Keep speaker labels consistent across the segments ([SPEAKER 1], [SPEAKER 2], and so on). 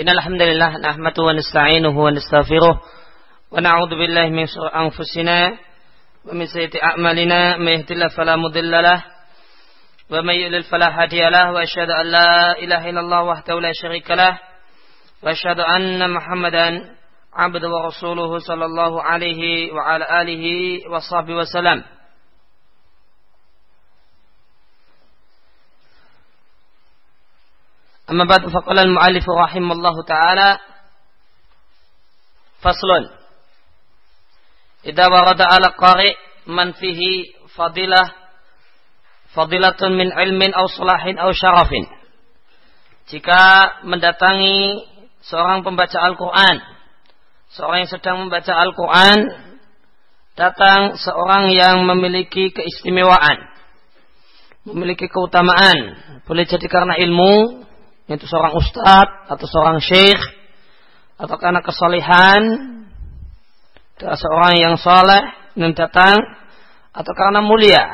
[SPEAKER 1] إن الحمد لله نحمده ونستعينه ونستغفره ونعوذ بالله من شرور أنفسنا ومن سيئة أعمالنا. من يهد الله فلا مضل له ومن يضلل فلا هادي له. وأشهد أن لا إله إلا الله وحده لا شريك له. وأشهد أن محمدا عبده ورسوله صلى الله عليه وعلى آله وصحبه وسلم. أما بعد فقال المؤلف رحمه الله تعالى فصل إذا ورد على قارئ من فيه فضيلة فضيلة من علم أو صلاح أو شرف jika mendatangi seorang pembaca Al-Quran seorang yang sedang membaca Al-Quran datang seorang yang memiliki keistimewaan memiliki keutamaan boleh jadi karena ilmu yaitu seorang ustadz atau seorang syekh atau karena kesalehan dari seorang yang soleh yang datang atau karena mulia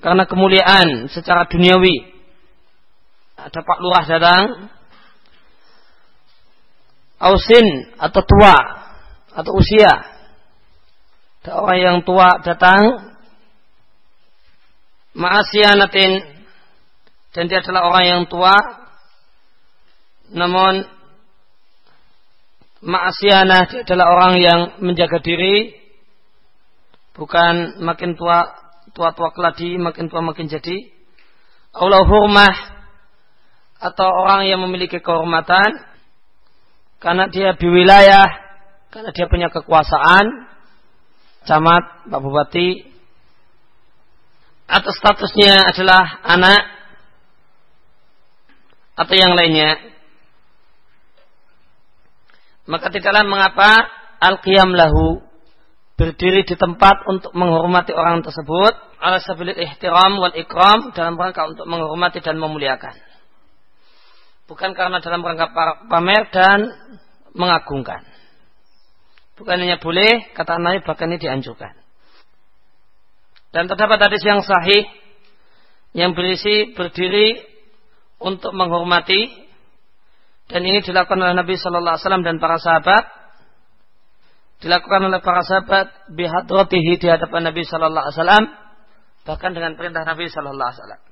[SPEAKER 1] karena kemuliaan secara duniawi. Ada Pak Lurah datang ausin atau tua atau usia. Ada orang yang tua datang ma'asyanatin dan dia adalah orang yang tua. Namun ma'asyana dia adalah orang yang menjaga diri. Bukan makin tua tua-tua keladi makin tua makin jadi. Allah hurmah atau orang yang memiliki kehormatan. Karena dia di wilayah karena dia punya kekuasaan. Camat Pak Bupati. Atau statusnya adalah anak atau yang lainnya. Maka tidaklah mengapa al-qiyam lahu berdiri di tempat untuk menghormati orang tersebut. Ala sabilil ihtiram wal ikram dalam rangka untuk menghormati dan memuliakan. Bukan karena dalam rangka pamer dan mengagungkan. Bukan hanya boleh kata Nabi bahkan ini dianjurkan. Dan terdapat hadis yang sahih yang berisi berdiri untuk menghormati. Dan ini dilakukan oleh Nabi Shallallahu Alaihi Wasallam dan para sahabat. Dilakukan oleh para sahabat bihadratihi di hadapan Nabi Shallallahu Alaihi Wasallam bahkan dengan perintah Nabi Shallallahu Alaihi Wasallam.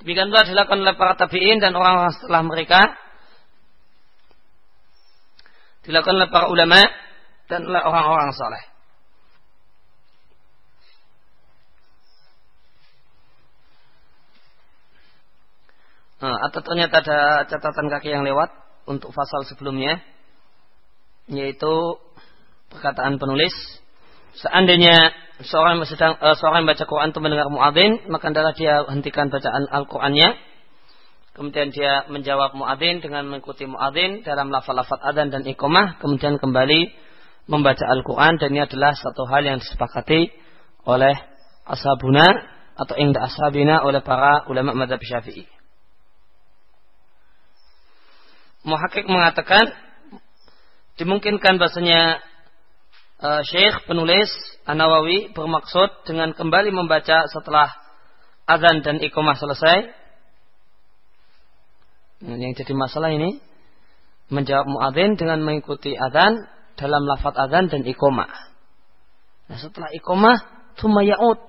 [SPEAKER 1] Demikian pula dilakukan oleh para tabiin dan orang-orang setelah mereka. Dilakukan oleh para ulama dan oleh orang-orang saleh Nah, atau ternyata ada catatan kaki yang lewat untuk pasal sebelumnya, yaitu perkataan penulis. Seandainya seorang sedang uh, seorang baca Quran itu mendengar muadzin, maka adalah dia hentikan bacaan Al-Qur'annya. Kemudian dia menjawab muadzin dengan mengikuti muadzin dalam lafal-lafal adzan dan iqamah, kemudian kembali membaca Al-Qur'an dan ini adalah satu hal yang disepakati oleh ashabuna atau inda ashabina oleh para ulama madhab syafi'i. Muhakik mengatakan dimungkinkan bahasanya uh, Syekh penulis An-Nawawi bermaksud dengan kembali membaca setelah azan dan iqamah selesai. Nah, yang jadi masalah ini menjawab muadzin dengan mengikuti azan dalam lafaz azan dan iqamah. Nah, setelah iqamah thumma ya'ud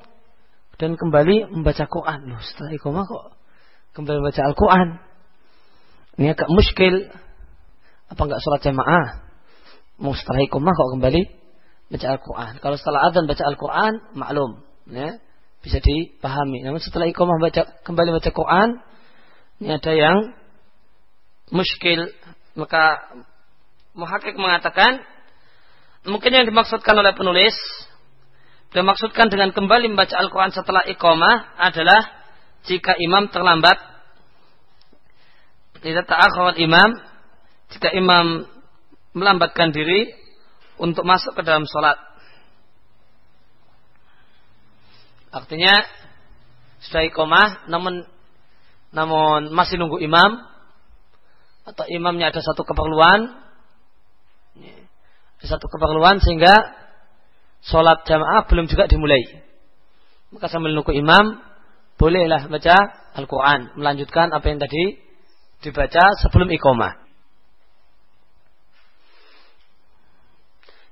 [SPEAKER 1] dan kembali membaca Quran. Loh, setelah iqamah kok kembali membaca Al-Quran? Ini agak muskil. Apa enggak sholat jamaah? Mau setelah ikumah kok kembali baca Al-Quran. Kalau setelah adzan baca Al-Quran, maklum. Ya, bisa dipahami. Namun setelah ikumah baca, kembali baca Quran, ini ada yang muskil. Maka muhakik mengatakan, mungkin yang dimaksudkan oleh penulis, dimaksudkan dengan kembali membaca Al-Quran setelah iqamah adalah jika imam terlambat tidak ta'akhawat imam jika imam melambatkan diri untuk masuk ke dalam sholat. Artinya sudah iqomah namun namun masih nunggu imam atau imamnya ada satu keperluan ada satu keperluan sehingga sholat jamaah belum juga dimulai. Maka sambil nunggu imam bolehlah baca Al-Quran melanjutkan apa yang tadi dibaca sebelum iqamah.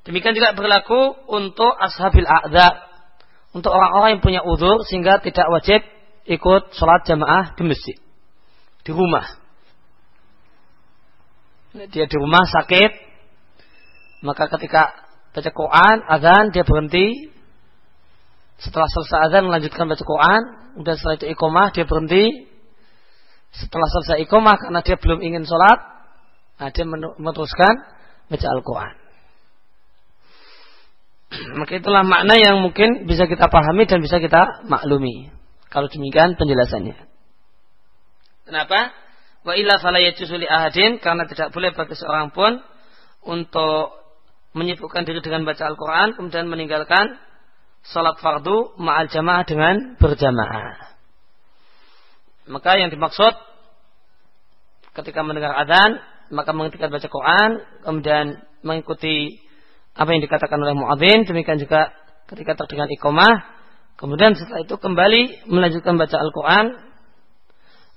[SPEAKER 1] Demikian juga berlaku untuk ashabil a'dha. Untuk orang-orang yang punya udur sehingga tidak wajib ikut sholat jamaah di masjid. Di rumah. Dia di rumah sakit. Maka ketika baca Quran, azan, dia berhenti. Setelah selesai azan melanjutkan baca Quran. Kemudian setelah itu iqomah, dia berhenti. Setelah selesai iqomah karena dia belum ingin sholat. Nah, dia meneruskan baca Al-Quran. Maka itulah makna yang mungkin bisa kita pahami dan bisa kita maklumi. Kalau demikian penjelasannya. Kenapa? Wa illa fala ahadin karena tidak boleh bagi seorang pun untuk menyibukkan diri dengan baca Al-Quran kemudian meninggalkan salat fardu ma'al jamaah dengan berjamaah. Maka yang dimaksud ketika mendengar adzan maka menghentikan baca Quran kemudian mengikuti apa yang dikatakan oleh muadzin demikian juga ketika terdengar iqamah Kemudian setelah itu kembali melanjutkan baca Al-Quran.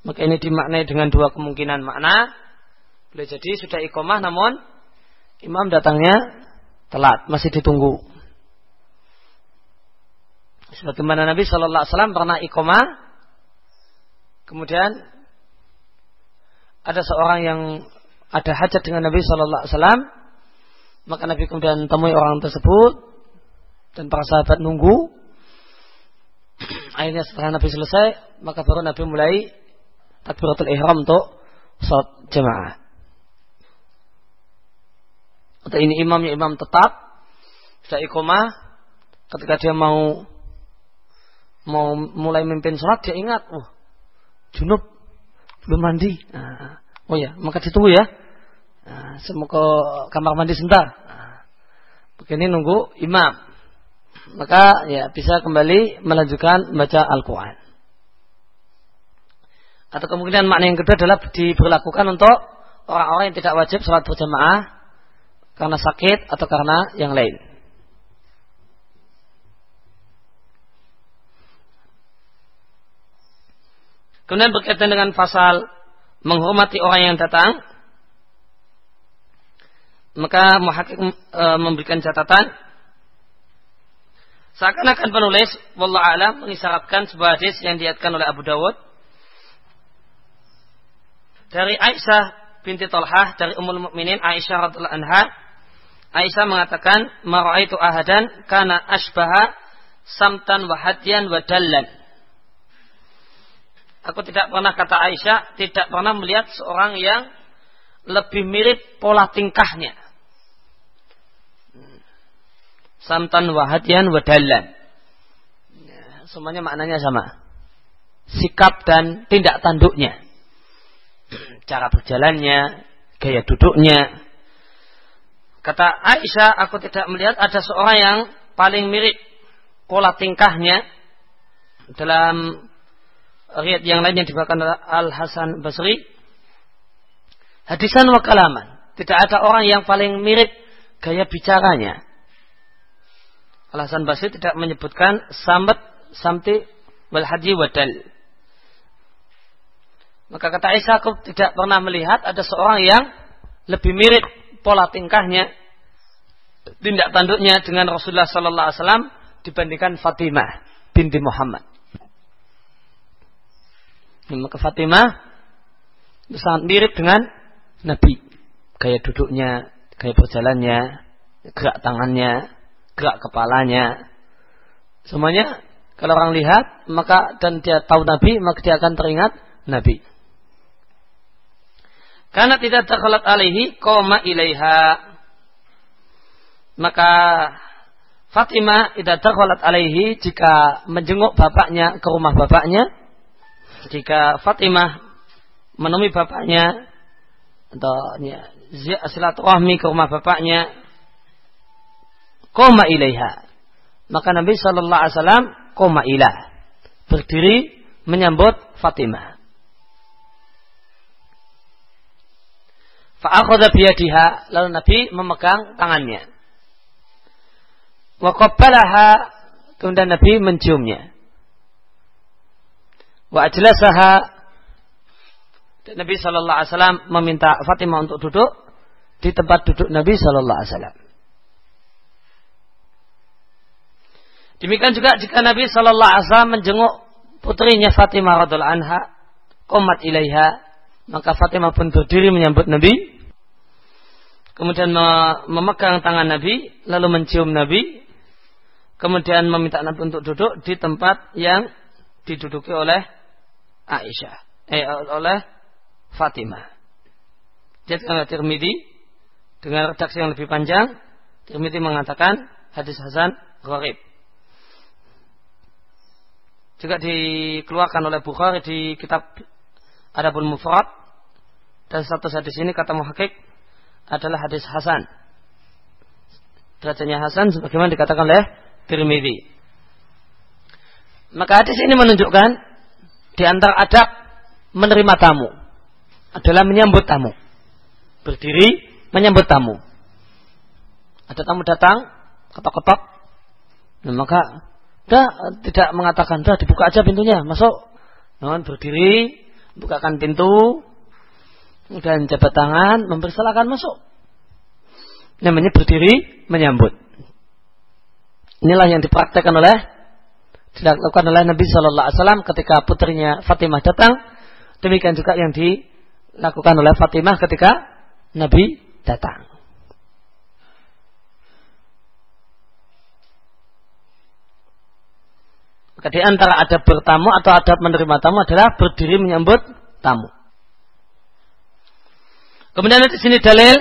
[SPEAKER 1] Maka ini dimaknai dengan dua kemungkinan makna. Boleh jadi sudah ikomah namun imam datangnya telat, masih ditunggu. Sebagaimana Nabi Shallallahu Alaihi Wasallam pernah ikomah, kemudian ada seorang yang ada hajat dengan Nabi Shallallahu Alaihi Wasallam, maka Nabi kemudian temui orang tersebut dan para sahabat nunggu Akhirnya setelah Nabi selesai, maka baru Nabi mulai takbiratul ihram untuk sholat jemaah. Atau ini imamnya imam tetap, sudah ikomah, ketika dia mau mau mulai memimpin sholat, dia ingat, oh, junub, belum mandi. Nah, oh ya, maka ditunggu ya. Nah, ke kamar mandi sebentar. Nah, begini nunggu imam maka ya bisa kembali melanjutkan baca Al-Quran. Atau kemungkinan makna yang kedua adalah diberlakukan untuk orang-orang yang tidak wajib sholat berjamaah karena sakit atau karena yang lain. Kemudian berkaitan dengan pasal menghormati orang yang datang, maka muhakkik e, memberikan catatan Seakan-akan penulis, Wallah alam, mengisyaratkan sebuah hadis yang diatkan oleh Abu Dawud. Dari Aisyah binti Talhah, dari Ummul Mukminin Aisyah radhiallahu anha. Aisyah mengatakan, Mara'aitu ahadan kana asbaha samtan wahadian wadallan. Aku tidak pernah kata Aisyah, tidak pernah melihat seorang yang lebih mirip pola tingkahnya samtan wahadian wadalan. Ya, semuanya maknanya sama. Sikap dan tindak tanduknya. Cara berjalannya, gaya duduknya. Kata Aisyah, aku tidak melihat ada seorang yang paling mirip pola tingkahnya dalam riat yang lain yang dibawakan Al Hasan Basri. Hadisan wa kalaman. Tidak ada orang yang paling mirip gaya bicaranya Al-Hasan Basri tidak menyebutkan samet samti wal haji wadal. Maka kata Aisyah aku tidak pernah melihat ada seorang yang lebih mirip pola tingkahnya, tindak tanduknya dengan Rasulullah Sallallahu Alaihi Wasallam dibandingkan Fatimah binti Muhammad. Maka Fatimah sangat mirip dengan Nabi. Gaya duduknya, gaya berjalannya, gerak tangannya, gerak kepalanya. Semuanya kalau orang lihat maka dan dia tahu Nabi maka dia akan teringat Nabi. Karena tidak terkalat alaihi koma ilaiha. Maka Fatimah tidak terkalat alaihi jika menjenguk bapaknya ke rumah bapaknya. Jika Fatimah menemui bapaknya atau ya, silaturahmi ke rumah bapaknya koma ilaiha. Maka Nabi Shallallahu Alaihi Wasallam koma ilah berdiri menyambut Fatimah. Fa'akhadha biyadiha lalu Nabi memegang tangannya. Wa qabbalaha kemudian Nabi menciumnya. Wa ajlasaha. Nabi Shallallahu Alaihi Wasallam meminta Fatimah untuk duduk di tempat duduk Nabi Shallallahu Alaihi Wasallam. Demikian juga jika Nabi Shallallahu Alaihi Wasallam menjenguk putrinya Fatimah radhiallahu anha, komat ilaiha, maka Fatimah pun berdiri menyambut Nabi, kemudian memegang tangan Nabi, lalu mencium Nabi, kemudian meminta Nabi untuk duduk di tempat yang diduduki oleh Aisyah, eh, oleh Fatimah. Jadi oleh Tirmidzi dengan redaksi yang lebih panjang, Tirmidzi mengatakan hadis Hasan gharib. Juga dikeluarkan oleh Bukhari di kitab Adabul Mufrad dan satu hadis ini kata muhakkik adalah hadis Hasan. Derajatnya Hasan sebagaimana dikatakan oleh Tirmidzi. Maka hadis ini menunjukkan di antara adab menerima tamu adalah menyambut tamu. Berdiri menyambut tamu. Ada tamu datang, ketok-ketok, nah, maka Dah tidak mengatakan dah dibuka aja pintunya, masuk. Non berdiri, bukakan pintu, dan jabat tangan, mempersilahkan masuk. Namanya berdiri menyambut. Inilah yang dipraktekkan oleh dilakukan oleh Nabi Shallallahu Alaihi Wasallam ketika putrinya Fatimah datang. Demikian juga yang dilakukan oleh Fatimah ketika Nabi datang. Maka di antara adab bertamu atau adab menerima tamu adalah berdiri menyambut tamu. Kemudian di sini dalil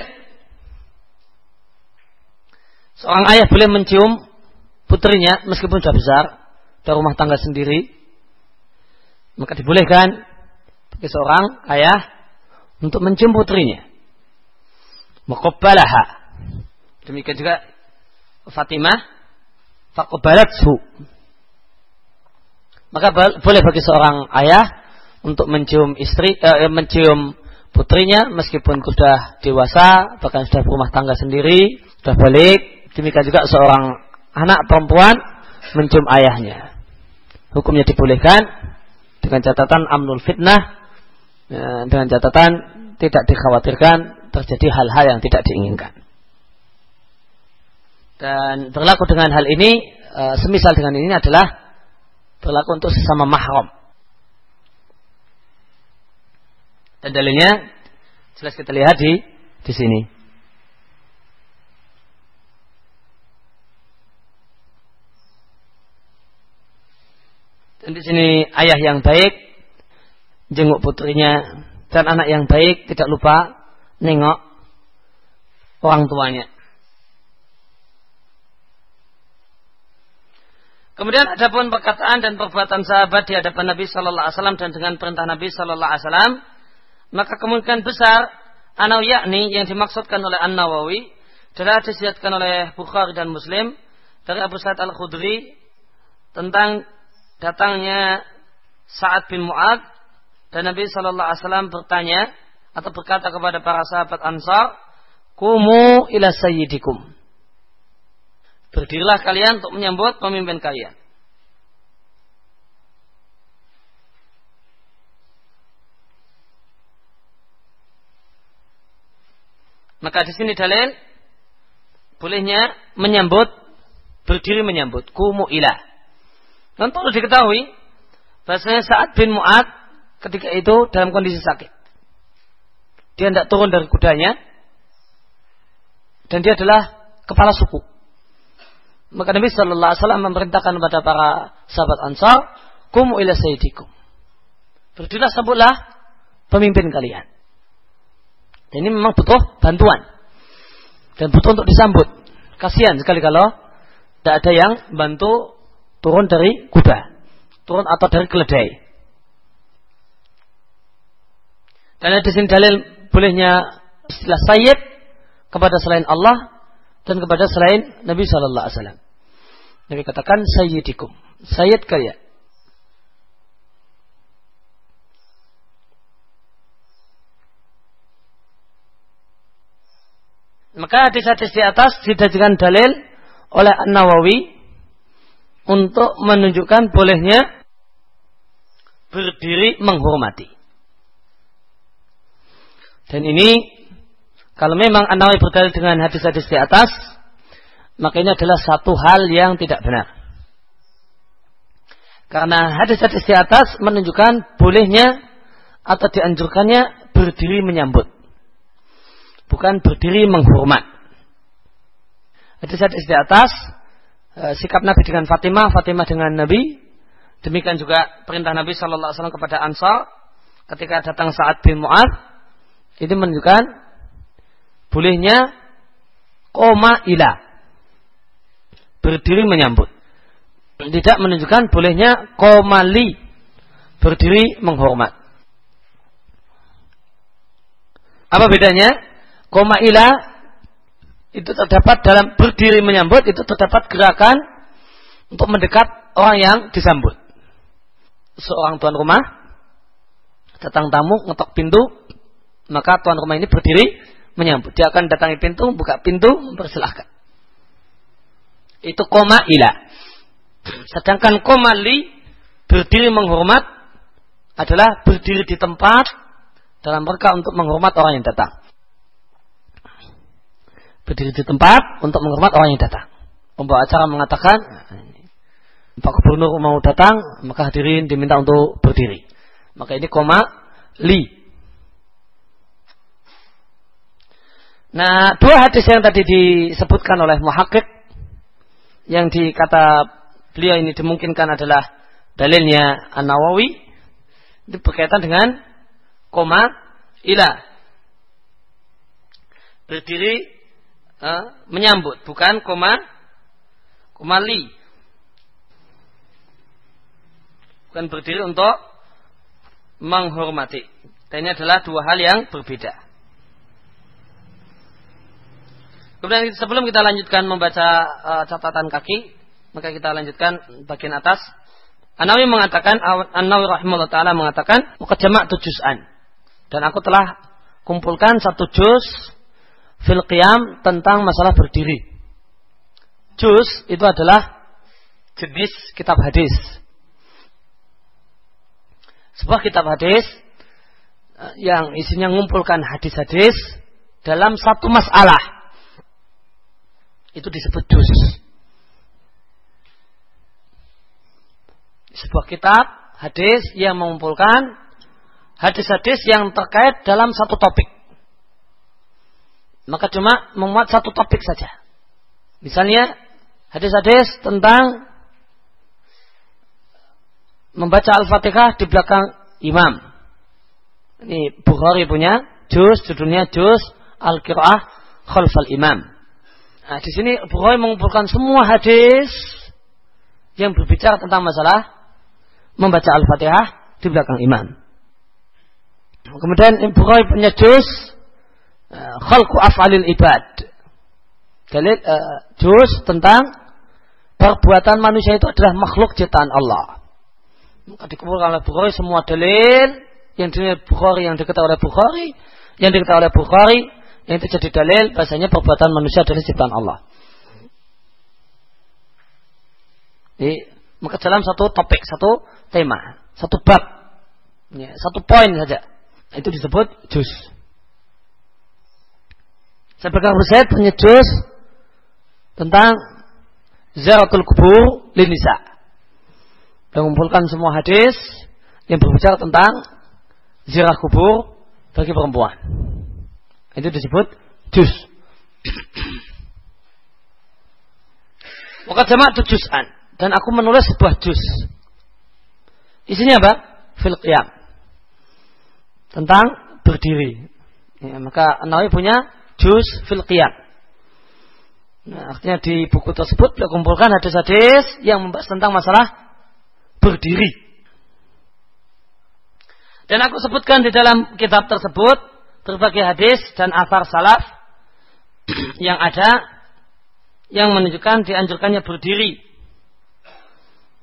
[SPEAKER 1] seorang ayah boleh mencium putrinya meskipun sudah besar dari rumah tangga sendiri maka dibolehkan bagi seorang ayah untuk mencium putrinya. Muqabbalaha. Demikian juga Fatimah faqbalathu maka boleh bagi seorang ayah untuk mencium istri, eh, mencium putrinya meskipun sudah dewasa, bahkan sudah berumah tangga sendiri, sudah balik. Demikian juga seorang anak perempuan mencium ayahnya. Hukumnya dibolehkan dengan catatan amnul fitnah, eh, dengan catatan tidak dikhawatirkan terjadi hal-hal yang tidak diinginkan. Dan berlaku dengan hal ini, eh, semisal dengan ini adalah berlaku untuk sesama mahram. Dan dalilnya jelas kita lihat di di sini. Dan di sini ayah yang baik jenguk putrinya dan anak yang baik tidak lupa nengok orang tuanya. Kemudian ada pun perkataan dan perbuatan sahabat di hadapan Nabi Shallallahu Alaihi Wasallam dan dengan perintah Nabi Shallallahu Alaihi Wasallam, maka kemungkinan besar anau yakni yang dimaksudkan oleh An Nawawi telah disediakan oleh Bukhari dan Muslim dari Abu Sa'id Al Khudri tentang datangnya Sa'ad bin Mu'ad dan Nabi Shallallahu Alaihi Wasallam bertanya atau berkata kepada para sahabat Ansar, "Kumu ila sayyidikum." Berdirilah kalian untuk menyambut pemimpin kalian. Maka di sini dalil bolehnya menyambut berdiri menyambut kumu ilah. Dan perlu diketahui bahasanya saat bin Mu'ad ketika itu dalam kondisi sakit. Dia tidak turun dari kudanya dan dia adalah kepala suku. Maka Nabi Shallallahu Alaihi Wasallam memerintahkan kepada para sahabat Ansar, kumu ila sayyidikum. Berdirilah sebutlah pemimpin kalian. Dan ini memang butuh bantuan dan butuh untuk disambut. Kasihan sekali kalau tidak ada yang bantu turun dari kuda, turun atau dari keledai. Dan ada sini dalil bolehnya istilah sayyid kepada selain Allah dan kepada selain Nabi Shallallahu Alaihi Wasallam. Nabi katakan sayyidikum, sayyid kalian. Maka hadis-hadis di atas dijadikan dalil oleh An Nawawi untuk menunjukkan bolehnya berdiri menghormati. Dan ini kalau memang An-Nawawi dengan hadis-hadis di atas, maka ini adalah satu hal yang tidak benar. Karena hadis-hadis di atas menunjukkan bolehnya atau dianjurkannya berdiri menyambut. Bukan berdiri menghormat. Hadis-hadis di atas, eh, sikap Nabi dengan Fatimah, Fatimah dengan Nabi, demikian juga perintah Nabi Shallallahu Alaihi Wasallam kepada Ansar ketika datang saat bin Mu'ad, ini menunjukkan bolehnya koma ila. Berdiri menyambut. Tidak menunjukkan bolehnya koma li. Berdiri menghormat. Apa bedanya? Koma ila itu terdapat dalam berdiri menyambut itu terdapat gerakan untuk mendekat orang yang disambut seorang tuan rumah datang tamu ngetok pintu maka tuan rumah ini berdiri menyambut. Dia akan datangi pintu, buka pintu, mempersilahkan. Itu koma ila. Sedangkan koma li, berdiri menghormat, adalah berdiri di tempat dalam rangka untuk menghormat orang yang datang. Berdiri di tempat untuk menghormat orang yang datang. Pembawa acara mengatakan, Pak Gubernur mau datang, maka hadirin diminta untuk berdiri. Maka ini koma li, Nah, dua hadis yang tadi disebutkan oleh muhakkik yang dikata beliau ini dimungkinkan adalah dalilnya An-Nawawi itu berkaitan dengan koma ila berdiri menyambut bukan koma koma li bukan berdiri untuk menghormati dan ini adalah dua hal yang berbeda Kemudian sebelum kita lanjutkan membaca uh, catatan kaki, maka kita lanjutkan bagian atas. Anawi mengatakan, Anawi rahimahullah taala mengatakan, muka jamak juz'an. Dan aku telah kumpulkan satu juz fil qiyam tentang masalah berdiri. Juz itu adalah jenis kitab hadis. Sebuah kitab hadis eh, yang isinya mengumpulkan hadis-hadis dalam satu masalah itu disebut juz. Sebuah kitab hadis yang mengumpulkan hadis-hadis yang terkait dalam satu topik. Maka cuma memuat satu topik saja. Misalnya hadis-hadis tentang membaca Al-Fatihah di belakang imam. Ini Bukhari punya juz, judulnya juz Al-Qiraah Khalfal Imam. Nah, di sini Bukhari mengumpulkan semua hadis yang berbicara tentang masalah membaca Al-Fatihah di belakang imam. Kemudian Bukhari punya juz khalqu af'alil ibad. Dalil uh, juz tentang perbuatan manusia itu adalah makhluk ciptaan Allah. Maka dikumpulkan oleh Bukhari semua dalil yang dinilai Bukhari yang diketahui oleh Bukhari, yang diketahui oleh Bukhari yang itu jadi dalil bahasanya perbuatan manusia adalah ciptaan Allah. Jadi, maka dalam satu topik, satu tema, satu bab, ya, satu poin saja, itu disebut juz. Saya pegang Rusaid punya juz tentang zaratul kubur linisa. Mengumpulkan semua hadis yang berbicara tentang zirah kubur bagi perempuan. Itu disebut juz. Maka jama itu juz'an. Dan aku menulis sebuah juz. Isinya apa? Fil qiyam. Tentang berdiri. Ya, maka Nawawi punya juz fil qiyam. Nah, artinya di buku tersebut beliau kumpulkan hadis-hadis yang membahas tentang masalah berdiri. Dan aku sebutkan di dalam kitab tersebut berbagai hadis dan asar salaf yang ada yang menunjukkan dianjurkannya berdiri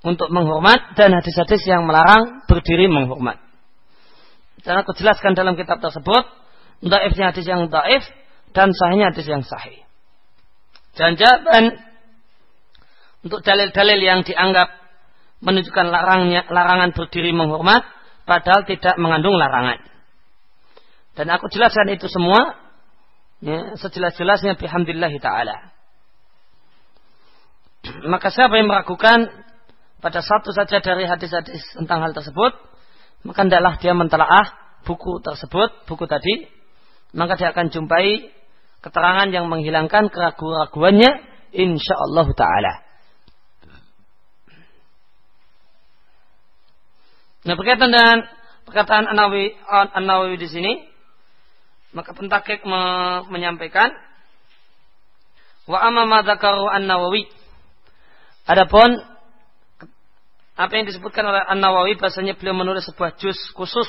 [SPEAKER 1] untuk menghormat dan hadis-hadis yang melarang berdiri menghormat. Dan aku jelaskan dalam kitab tersebut daifnya hadis yang daif dan sahihnya hadis yang sahih. Dan jawaban untuk dalil-dalil yang dianggap menunjukkan larangnya, larangan berdiri menghormat padahal tidak mengandung larangan. Dan aku jelaskan itu semua ya, sejelas-jelasnya bihamdillah ta'ala. Maka siapa yang meragukan pada satu saja dari hadis-hadis tentang hal tersebut, maka hendaklah dia mentelaah buku tersebut, buku tadi, maka dia akan jumpai keterangan yang menghilangkan keraguan-raguannya insyaallah taala. Nah, berkaitan dengan perkataan An-Nawawi, An-Nawawi di sini, maka pentakik me menyampaikan wa amma ma An-Nawawi. Adapun apa yang disebutkan oleh An-Nawawi bahasanya beliau menulis sebuah juz khusus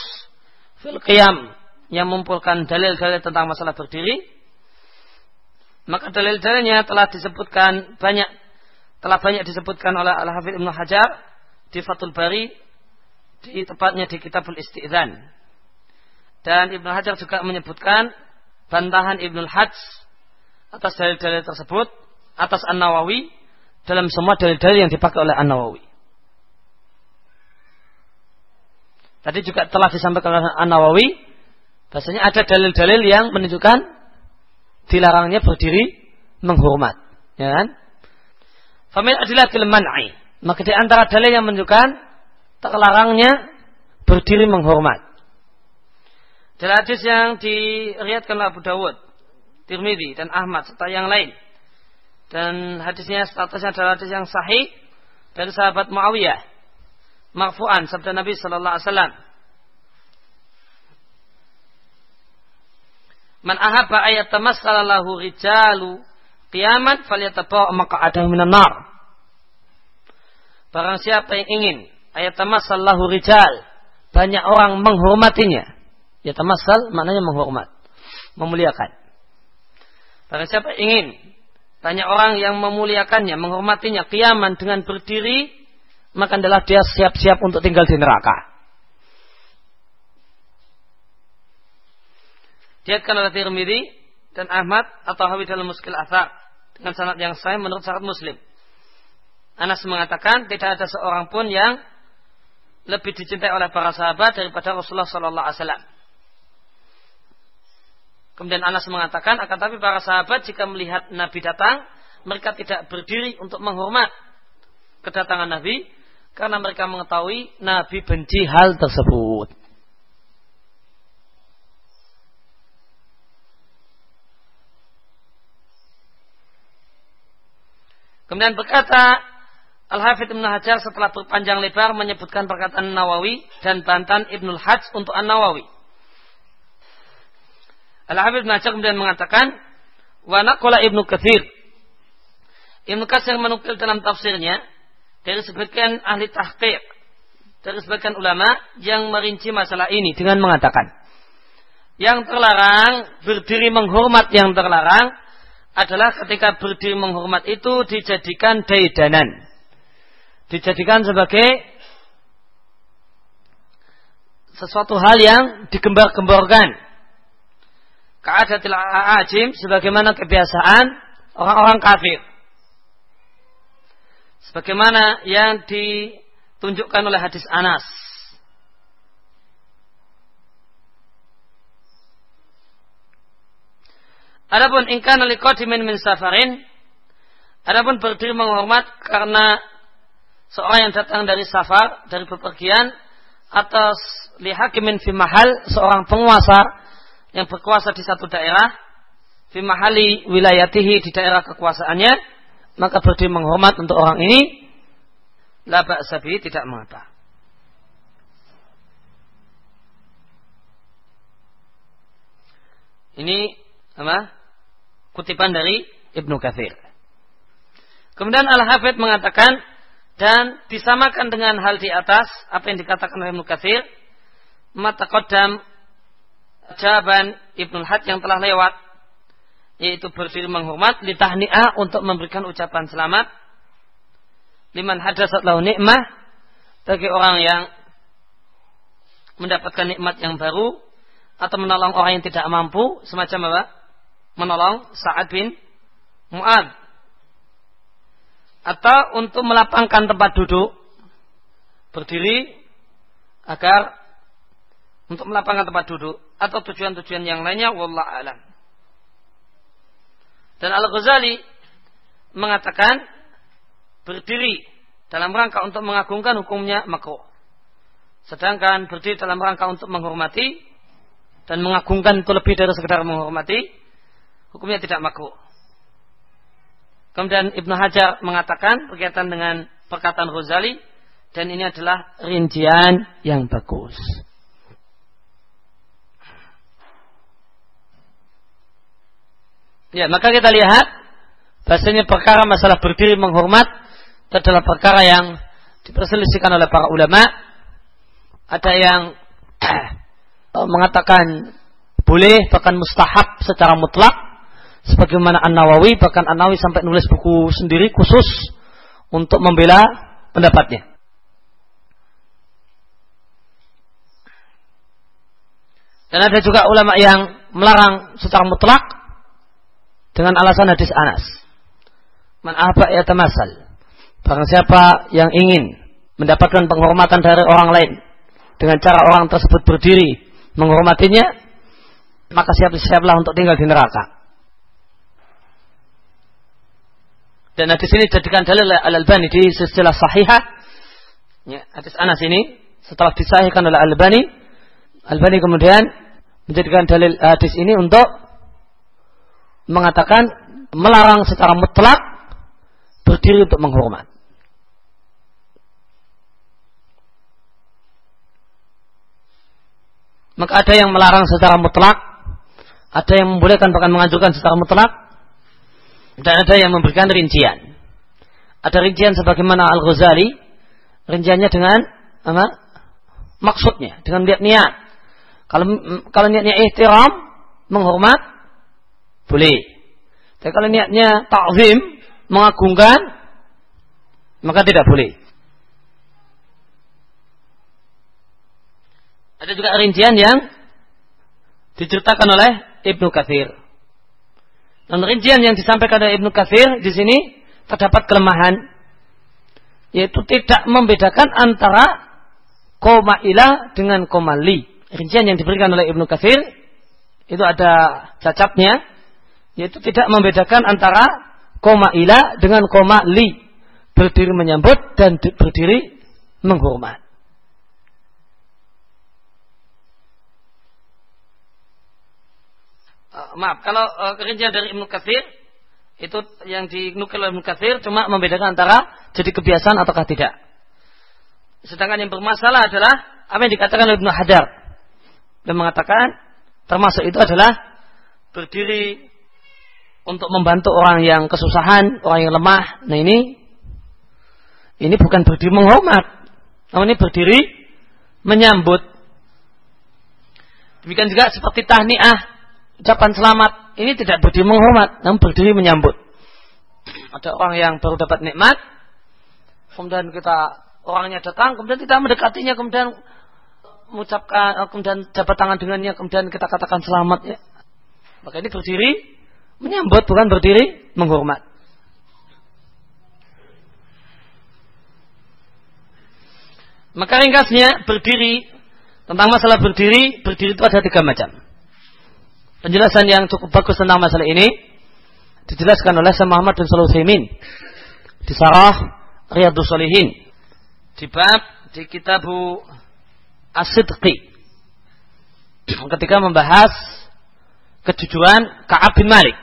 [SPEAKER 1] fil qiyam yang mengumpulkan dalil-dalil tentang masalah berdiri. Maka dalil-dalilnya telah disebutkan banyak telah banyak disebutkan oleh Al-Hafidz Ibnu Hajar di Fathul Bari di tepatnya di Kitabul Isti'zan. Dan Ibnu Hajar juga menyebutkan bantahan Ibnu Hajj atas dalil-dalil tersebut atas An-Nawawi dalam semua dalil-dalil yang dipakai oleh An-Nawawi. Tadi juga telah disampaikan oleh An-Nawawi bahasanya ada dalil-dalil yang menunjukkan dilarangnya berdiri menghormat, ya kan? Famil adillatil man'i. Maka di antara dalil yang menunjukkan terlarangnya berdiri menghormat. Dalam hadis yang diriatkan oleh Abu Dawud, Tirmidzi dan Ahmad serta yang lain. Dan hadisnya statusnya adalah hadis yang sahih dari sahabat Muawiyah. Marfu'an sabda Nabi sallallahu alaihi wasallam. Man ahabba ayat tamassala lahu rijalu qiyaman falyatabawa maq'adahu minan nar. Barang siapa yang ingin ayat tamassal lahu rijal banyak orang menghormatinya Ya tamasal maknanya menghormat, memuliakan. Barang siapa ingin banyak orang yang memuliakannya, menghormatinya, kiaman dengan berdiri, maka adalah dia siap-siap untuk tinggal di neraka. Diatkan oleh Tirmidzi dan Ahmad atau Hawi dalam Muskil Athar dengan sanad yang sahih menurut syarat Muslim. Anas mengatakan tidak ada seorang pun yang lebih dicintai oleh para sahabat daripada Rasulullah Sallallahu Alaihi Wasallam. Kemudian Anas mengatakan, akan tapi para sahabat jika melihat Nabi datang, mereka tidak berdiri untuk menghormat kedatangan Nabi, karena mereka mengetahui Nabi benci hal tersebut. Kemudian berkata Al-Hafidh Ibn Hajar setelah berpanjang lebar menyebutkan perkataan Nawawi dan bantan Ibnul Hajj untuk An-Nawawi. Al-Habib Najjar kemudian mengatakan, wa Ibnu Katsir. Ibnu Katsir menukil dalam tafsirnya dari sebagian ahli tahqiq, dari sebagian ulama yang merinci masalah ini dengan mengatakan, yang terlarang berdiri menghormat yang terlarang adalah ketika berdiri menghormat itu dijadikan daidanan. Dijadikan sebagai sesuatu hal yang digembar-gemborkan keadatil ajim sebagaimana kebiasaan orang-orang kafir. Sebagaimana yang ditunjukkan oleh hadis Anas. Adapun ingkana liqadimin min safarin Adapun berdiri menghormat karena seorang yang datang dari safar, dari bepergian atas lihakimin fi mahal seorang penguasa yang berkuasa di satu daerah fi mahali wilayatihi di daerah kekuasaannya maka berdiri menghormat untuk orang ini la ba'sabi tidak mengapa. Ini apa kutipan dari Ibnu Katsir kemudian Al-Hafidh mengatakan dan disamakan dengan hal di atas apa yang dikatakan oleh Ibnu Katsir mata kodam jawaban Ibnu Had yang telah lewat yaitu berdiri menghormat litahni'ah untuk memberikan ucapan selamat liman hadasat lahu nikmah bagi orang yang mendapatkan nikmat yang baru atau menolong orang yang tidak mampu semacam apa? Menolong Sa'ad bin Mu'ad atau untuk melapangkan tempat duduk berdiri agar untuk melapangkan tempat duduk atau tujuan-tujuan yang lainnya wallah alam. Dan Al-Ghazali mengatakan berdiri dalam rangka untuk mengagungkan hukumnya makruh. Sedangkan berdiri dalam rangka untuk menghormati dan mengagungkan itu lebih dari sekedar menghormati, hukumnya tidak makruh. Kemudian Ibnu Hajar mengatakan berkaitan dengan perkataan Ghazali dan ini adalah rincian yang bagus. Ya, maka kita lihat bahasanya perkara masalah berdiri menghormat adalah perkara yang diperselisihkan oleh para ulama. Ada yang mengatakan boleh bahkan mustahab secara mutlak sebagaimana An-Nawawi bahkan An-Nawawi sampai nulis buku sendiri khusus untuk membela pendapatnya. Dan ada juga ulama yang melarang secara mutlak dengan alasan hadis Anas. Man apa ya tamasal. Barang siapa yang ingin mendapatkan penghormatan dari orang lain dengan cara orang tersebut berdiri menghormatinya, maka siap-siaplah untuk tinggal di neraka. Dan hadis ini dijadikan dalil Al-Albani di silsilah sahihah. Ya, hadis Anas ini setelah disahihkan oleh Al-Albani, Al-Albani kemudian menjadikan dalil hadis ini untuk mengatakan melarang secara mutlak berdiri untuk menghormat. Maka ada yang melarang secara mutlak, ada yang membolehkan bahkan menganjurkan secara mutlak, dan ada yang memberikan rincian. Ada rincian sebagaimana Al-Ghazali, rinciannya dengan apa? Maksudnya, dengan niat niat. Kalau kalau niatnya ihtiram, menghormat, boleh. Tapi kalau niatnya ta'zim, mengagungkan, maka tidak boleh. Ada juga rincian yang diceritakan oleh Ibnu Katsir. Dan rincian yang disampaikan oleh Ibnu Katsir di sini terdapat kelemahan yaitu tidak membedakan antara koma ilah dengan koma li. Rincian yang diberikan oleh Ibnu Katsir itu ada cacatnya yaitu tidak membedakan antara koma ilah dengan koma li. Berdiri menyambut dan berdiri menghormat. Maaf kalau uh, kerincian dari Ibnu Katsir itu yang dinukil oleh Ibnu Katsir cuma membedakan antara jadi kebiasaan ataukah tidak. Sedangkan yang bermasalah adalah apa yang dikatakan oleh Ibnu Hajar. Dan mengatakan termasuk itu adalah berdiri untuk membantu orang yang kesusahan, orang yang lemah. Nah ini ini bukan berdiri menghormat, namun ini berdiri menyambut. Demikian juga seperti tahniah ucapan selamat ini tidak berdiri menghormat, namun berdiri menyambut. Ada orang yang baru dapat nikmat, kemudian kita orangnya datang, kemudian kita mendekatinya, kemudian mengucapkan, kemudian jabat tangan dengannya, kemudian kita katakan selamat ya. Maka ini berdiri menyambut, bukan berdiri menghormat. Maka ringkasnya berdiri tentang masalah berdiri, berdiri itu ada tiga macam penjelasan yang cukup bagus tentang masalah ini dijelaskan oleh Syekh Muhammad bin Utsaimin di Sarah Riyadhus Shalihin di bab di kitabu As-Sidqi. Ketika membahas kejujuran Ka'ab bin Malik.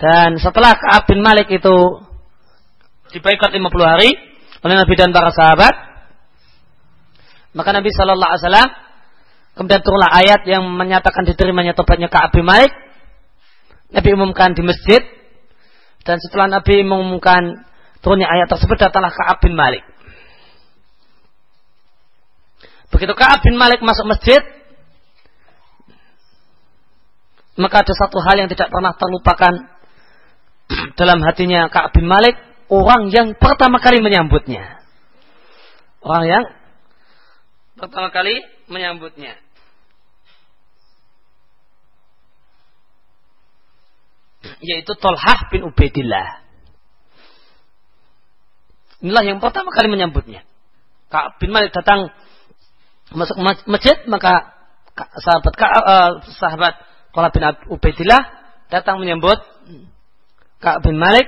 [SPEAKER 1] Dan setelah Ka'ab bin Malik itu dibaikot 50 hari oleh Nabi dan para sahabat maka Nabi Shallallahu Alaihi Wasallam Kemudian turunlah ayat yang menyatakan diterimanya tobatnya Ka'ab bin Malik. Nabi umumkan di masjid. Dan setelah Nabi mengumumkan turunnya ayat tersebut datanglah Ka'ab bin Malik. Begitu Ka'ab bin Malik masuk masjid, maka ada satu hal yang tidak pernah terlupakan dalam hatinya Ka'ab bin Malik, orang yang pertama kali menyambutnya. Orang yang pertama kali menyambutnya. yaitu Tolhah bin Ubaidillah. Inilah yang pertama kali menyambutnya. Ka'ab bin Malik datang masuk masjid maka sahabat uh, sahabat Talha bin Ubaidillah datang menyambut Ka'ab bin Malik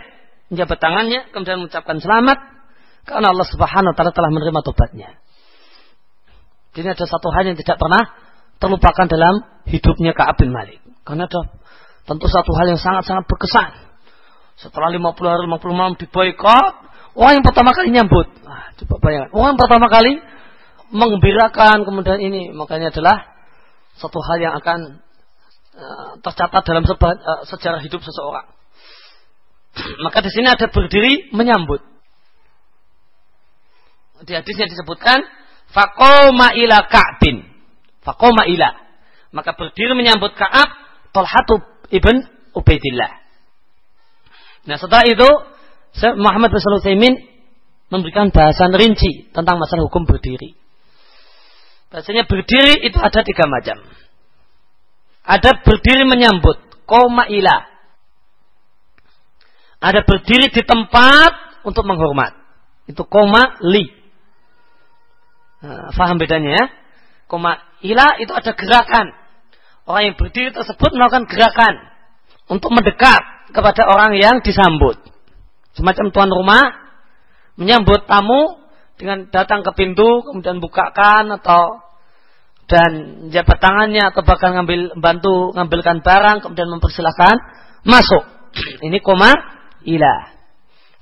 [SPEAKER 1] menjabat tangannya kemudian mengucapkan selamat karena Allah Subhanahu wa taala telah menerima tobatnya. Jadi ada satu hal yang tidak pernah terlupakan dalam hidupnya Ka'ab bin Malik. Karena ada tentu satu hal yang sangat-sangat berkesan. Setelah 50 hari 50 malam diboykot, orang yang pertama kali nyambut. Ah, coba bayangkan. Orang yang pertama kali mengembirakan kemudian ini makanya adalah satu hal yang akan uh, tercatat dalam sebuah, uh, sejarah hidup seseorang. Maka di sini ada berdiri menyambut. Di hadisnya disebutkan faqoma ila Ka'bin. Faqoma ila. Maka berdiri menyambut Ka'ab Talhatu ibn Ubaidillah. Nah setelah itu Muhammad bin Sulaiman memberikan bahasan rinci tentang masalah hukum berdiri. Bahasanya berdiri itu ada tiga macam. Ada berdiri menyambut, koma ilah. Ada berdiri di tempat untuk menghormat. Itu koma li. Nah, faham bedanya ya? Koma ilah itu ada gerakan. Orang yang berdiri tersebut melakukan gerakan untuk mendekat kepada orang yang disambut. Semacam tuan rumah menyambut tamu dengan datang ke pintu kemudian bukakan atau dan jabat tangannya atau bahkan ngambil bantu ngambilkan barang kemudian mempersilahkan masuk. Ini koma ilah.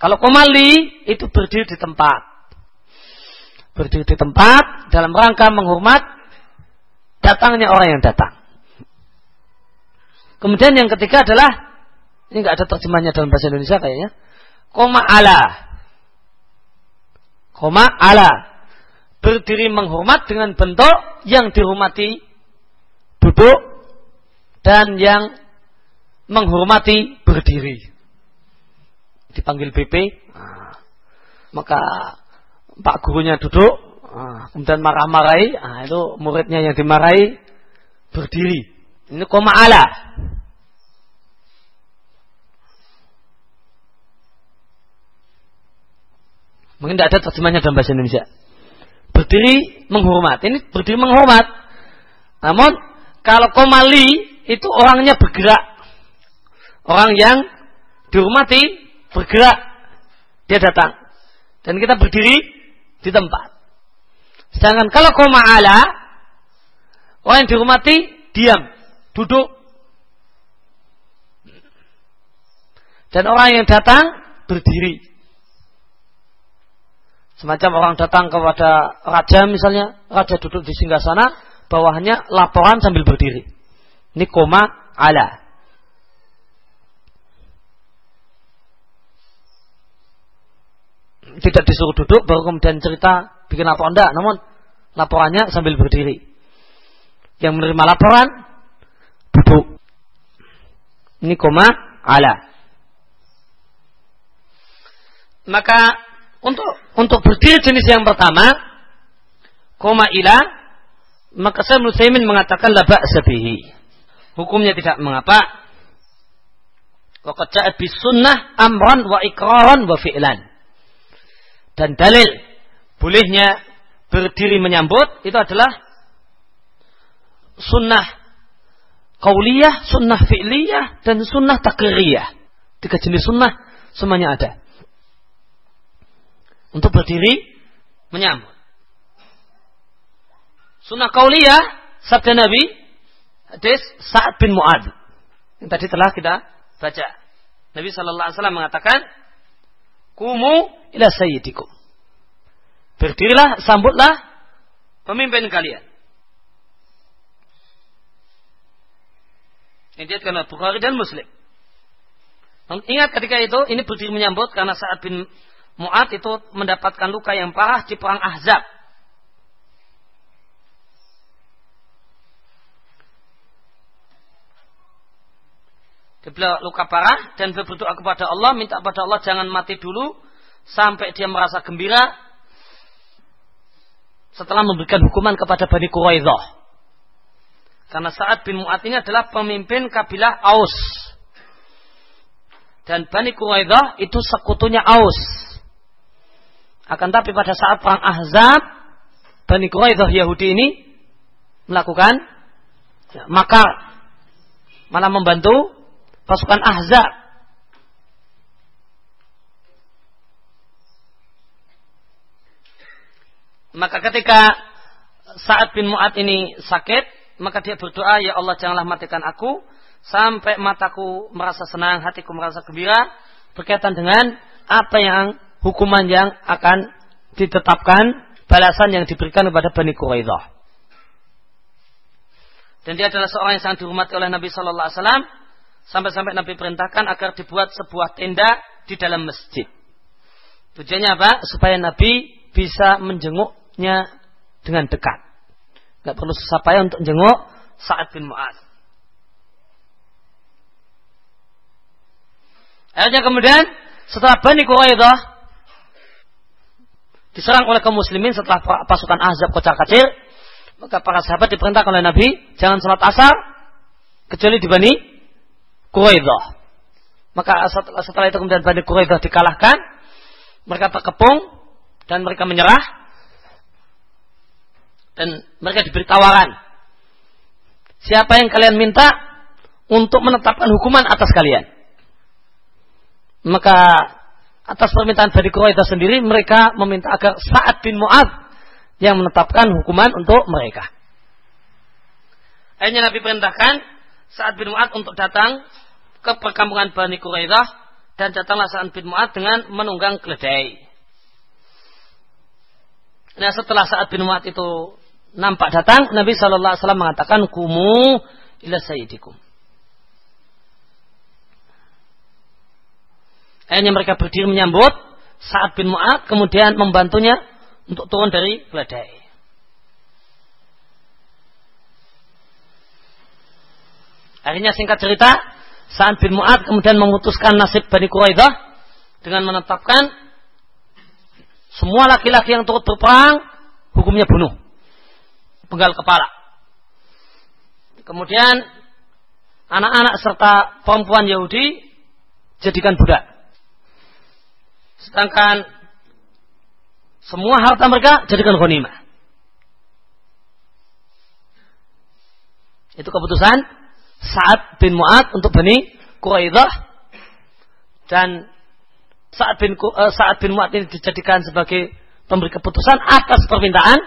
[SPEAKER 1] Kalau koma li itu berdiri di tempat. Berdiri di tempat dalam rangka menghormat datangnya orang yang datang. Kemudian yang ketiga adalah ini nggak ada terjemahnya dalam bahasa Indonesia kayaknya. Koma ala koma ala berdiri menghormat dengan bentuk yang dihormati duduk dan yang menghormati berdiri dipanggil BP maka pak gurunya duduk kemudian marah-marahi nah, itu muridnya yang dimarahi berdiri ini koma ala Mungkin tidak ada terjemahnya dalam bahasa Indonesia. Berdiri menghormat. Ini berdiri menghormat. Namun kalau komali itu orangnya bergerak. Orang yang dihormati bergerak. Dia datang. Dan kita berdiri di tempat. Sedangkan kalau koma ala, orang yang dihormati diam, duduk. Dan orang yang datang berdiri. Semacam orang datang kepada raja misalnya, raja duduk di singgah sana, bawahnya laporan sambil berdiri. Ini koma ala. Tidak disuruh duduk, baru kemudian cerita bikin apa anda, namun laporannya sambil berdiri. Yang menerima laporan duduk. Ini koma ala. Maka untuk untuk berdiri jenis yang pertama, koma ila, maka saya Muslimin mengatakan laba sebihi. Hukumnya tidak mengapa. Waqad ja'at sunnah amran wa ikraran wa fi'lan. Dan dalil bolehnya berdiri menyambut itu adalah sunnah kauliyah, sunnah fi'liyah, dan sunnah takriyah. Tiga jenis sunnah semuanya ada untuk berdiri menyambut. Sunnah kauliyah sabda Nabi hadis Sa'ad bin Mu'ad yang tadi telah kita baca. Nabi wasallam mengatakan, "Kumu ila sayyidikum." Berdirilah, sambutlah pemimpin kalian. Ini dikatakan oleh Bukhari dan Muslim. Ingat ketika itu, ini berdiri menyambut karena saat bin Mu'ad itu mendapatkan luka yang parah di perang Ahzab. Dia luka parah dan berdoa kepada Allah, minta kepada Allah jangan mati dulu sampai dia merasa gembira setelah memberikan hukuman kepada Bani Quraidah. Karena saat bin Mu'ad ini adalah pemimpin kabilah Aus. Dan Bani Quraidah itu sekutunya Aus. Akan tapi pada saat perang Ahzab, Bani Quraidah Yahudi ini melakukan maka malah membantu pasukan Ahzab. Maka ketika saat bin Mu'ad ini sakit, maka dia berdoa, Ya Allah janganlah matikan aku, sampai mataku merasa senang, hatiku merasa gembira, berkaitan dengan apa yang hukuman yang akan ditetapkan, balasan yang diberikan kepada Bani Quraidah. Dan dia adalah seorang yang sangat dihormati oleh Nabi Shallallahu Alaihi Wasallam sampai-sampai Nabi perintahkan agar dibuat sebuah tenda di dalam masjid. Tujuannya apa? Supaya Nabi bisa menjenguknya dengan dekat. Gak perlu susah payah untuk jenguk Sa'ad bin Mu'ad. Akhirnya kemudian setelah Bani Quraidah diserang oleh kaum muslimin setelah pasukan Ahzab kocar kacir, maka para sahabat diperintahkan oleh Nabi jangan sholat asar kecuali di Bani Quraidah. Maka setelah itu kemudian Bani Quraidah dikalahkan, mereka terkepung dan mereka menyerah dan mereka diberi tawaran. Siapa yang kalian minta untuk menetapkan hukuman atas kalian? Maka atas permintaan Bani Quraidah sendiri mereka meminta agar Sa'ad bin Mu'ad yang menetapkan hukuman untuk mereka. Akhirnya Nabi perintahkan Sa'ad bin Mu'ad untuk datang ke perkampungan Bani Quraidah dan datanglah Sa'ad bin Mu'ad dengan menunggang keledai. Nah setelah Sa'ad bin Mu'ad itu nampak datang, Nabi Shallallahu Alaihi Wasallam mengatakan kumu ila sayyidikum. Akhirnya mereka berdiri menyambut saat bin Mu'ad kemudian membantunya untuk turun dari keledai. Akhirnya singkat cerita, saat bin Mu'ad kemudian memutuskan nasib Bani Quraidah dengan menetapkan semua laki-laki yang turut berperang hukumnya bunuh. Penggal kepala. Kemudian anak-anak serta perempuan Yahudi jadikan budak. Sedangkan semua harta mereka jadikan ghanimah. Itu keputusan Sa'ad bin Mu'ad untuk Bani Quraidah dan Sa'ad bin uh, Sa'ad bin Mu'ad ini dijadikan sebagai pemberi keputusan atas permintaan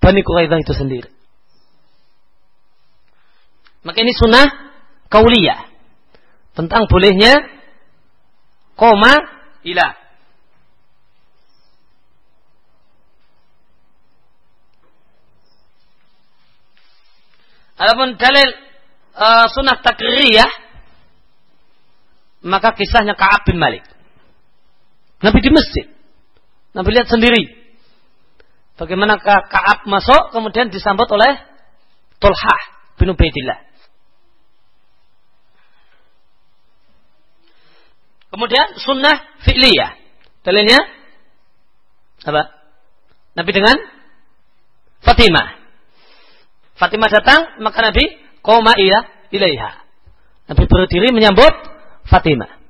[SPEAKER 1] Bani Quraidah itu sendiri. Maka ini sunnah kauliyah tentang bolehnya koma ilah Adapun dalil uh, sunnah takriyah maka kisahnya Ka'ab bin Malik. Nabi di masjid. Nabi lihat sendiri. Bagaimana Ka'ab masuk kemudian disambut oleh Tolhah bin Ubaidillah. Kemudian sunnah fi'liyah. Dalilnya apa? Nabi dengan Fatimah. Fatimah datang, maka Nabi koma iya ilaiha. Nabi berdiri menyambut Fatimah.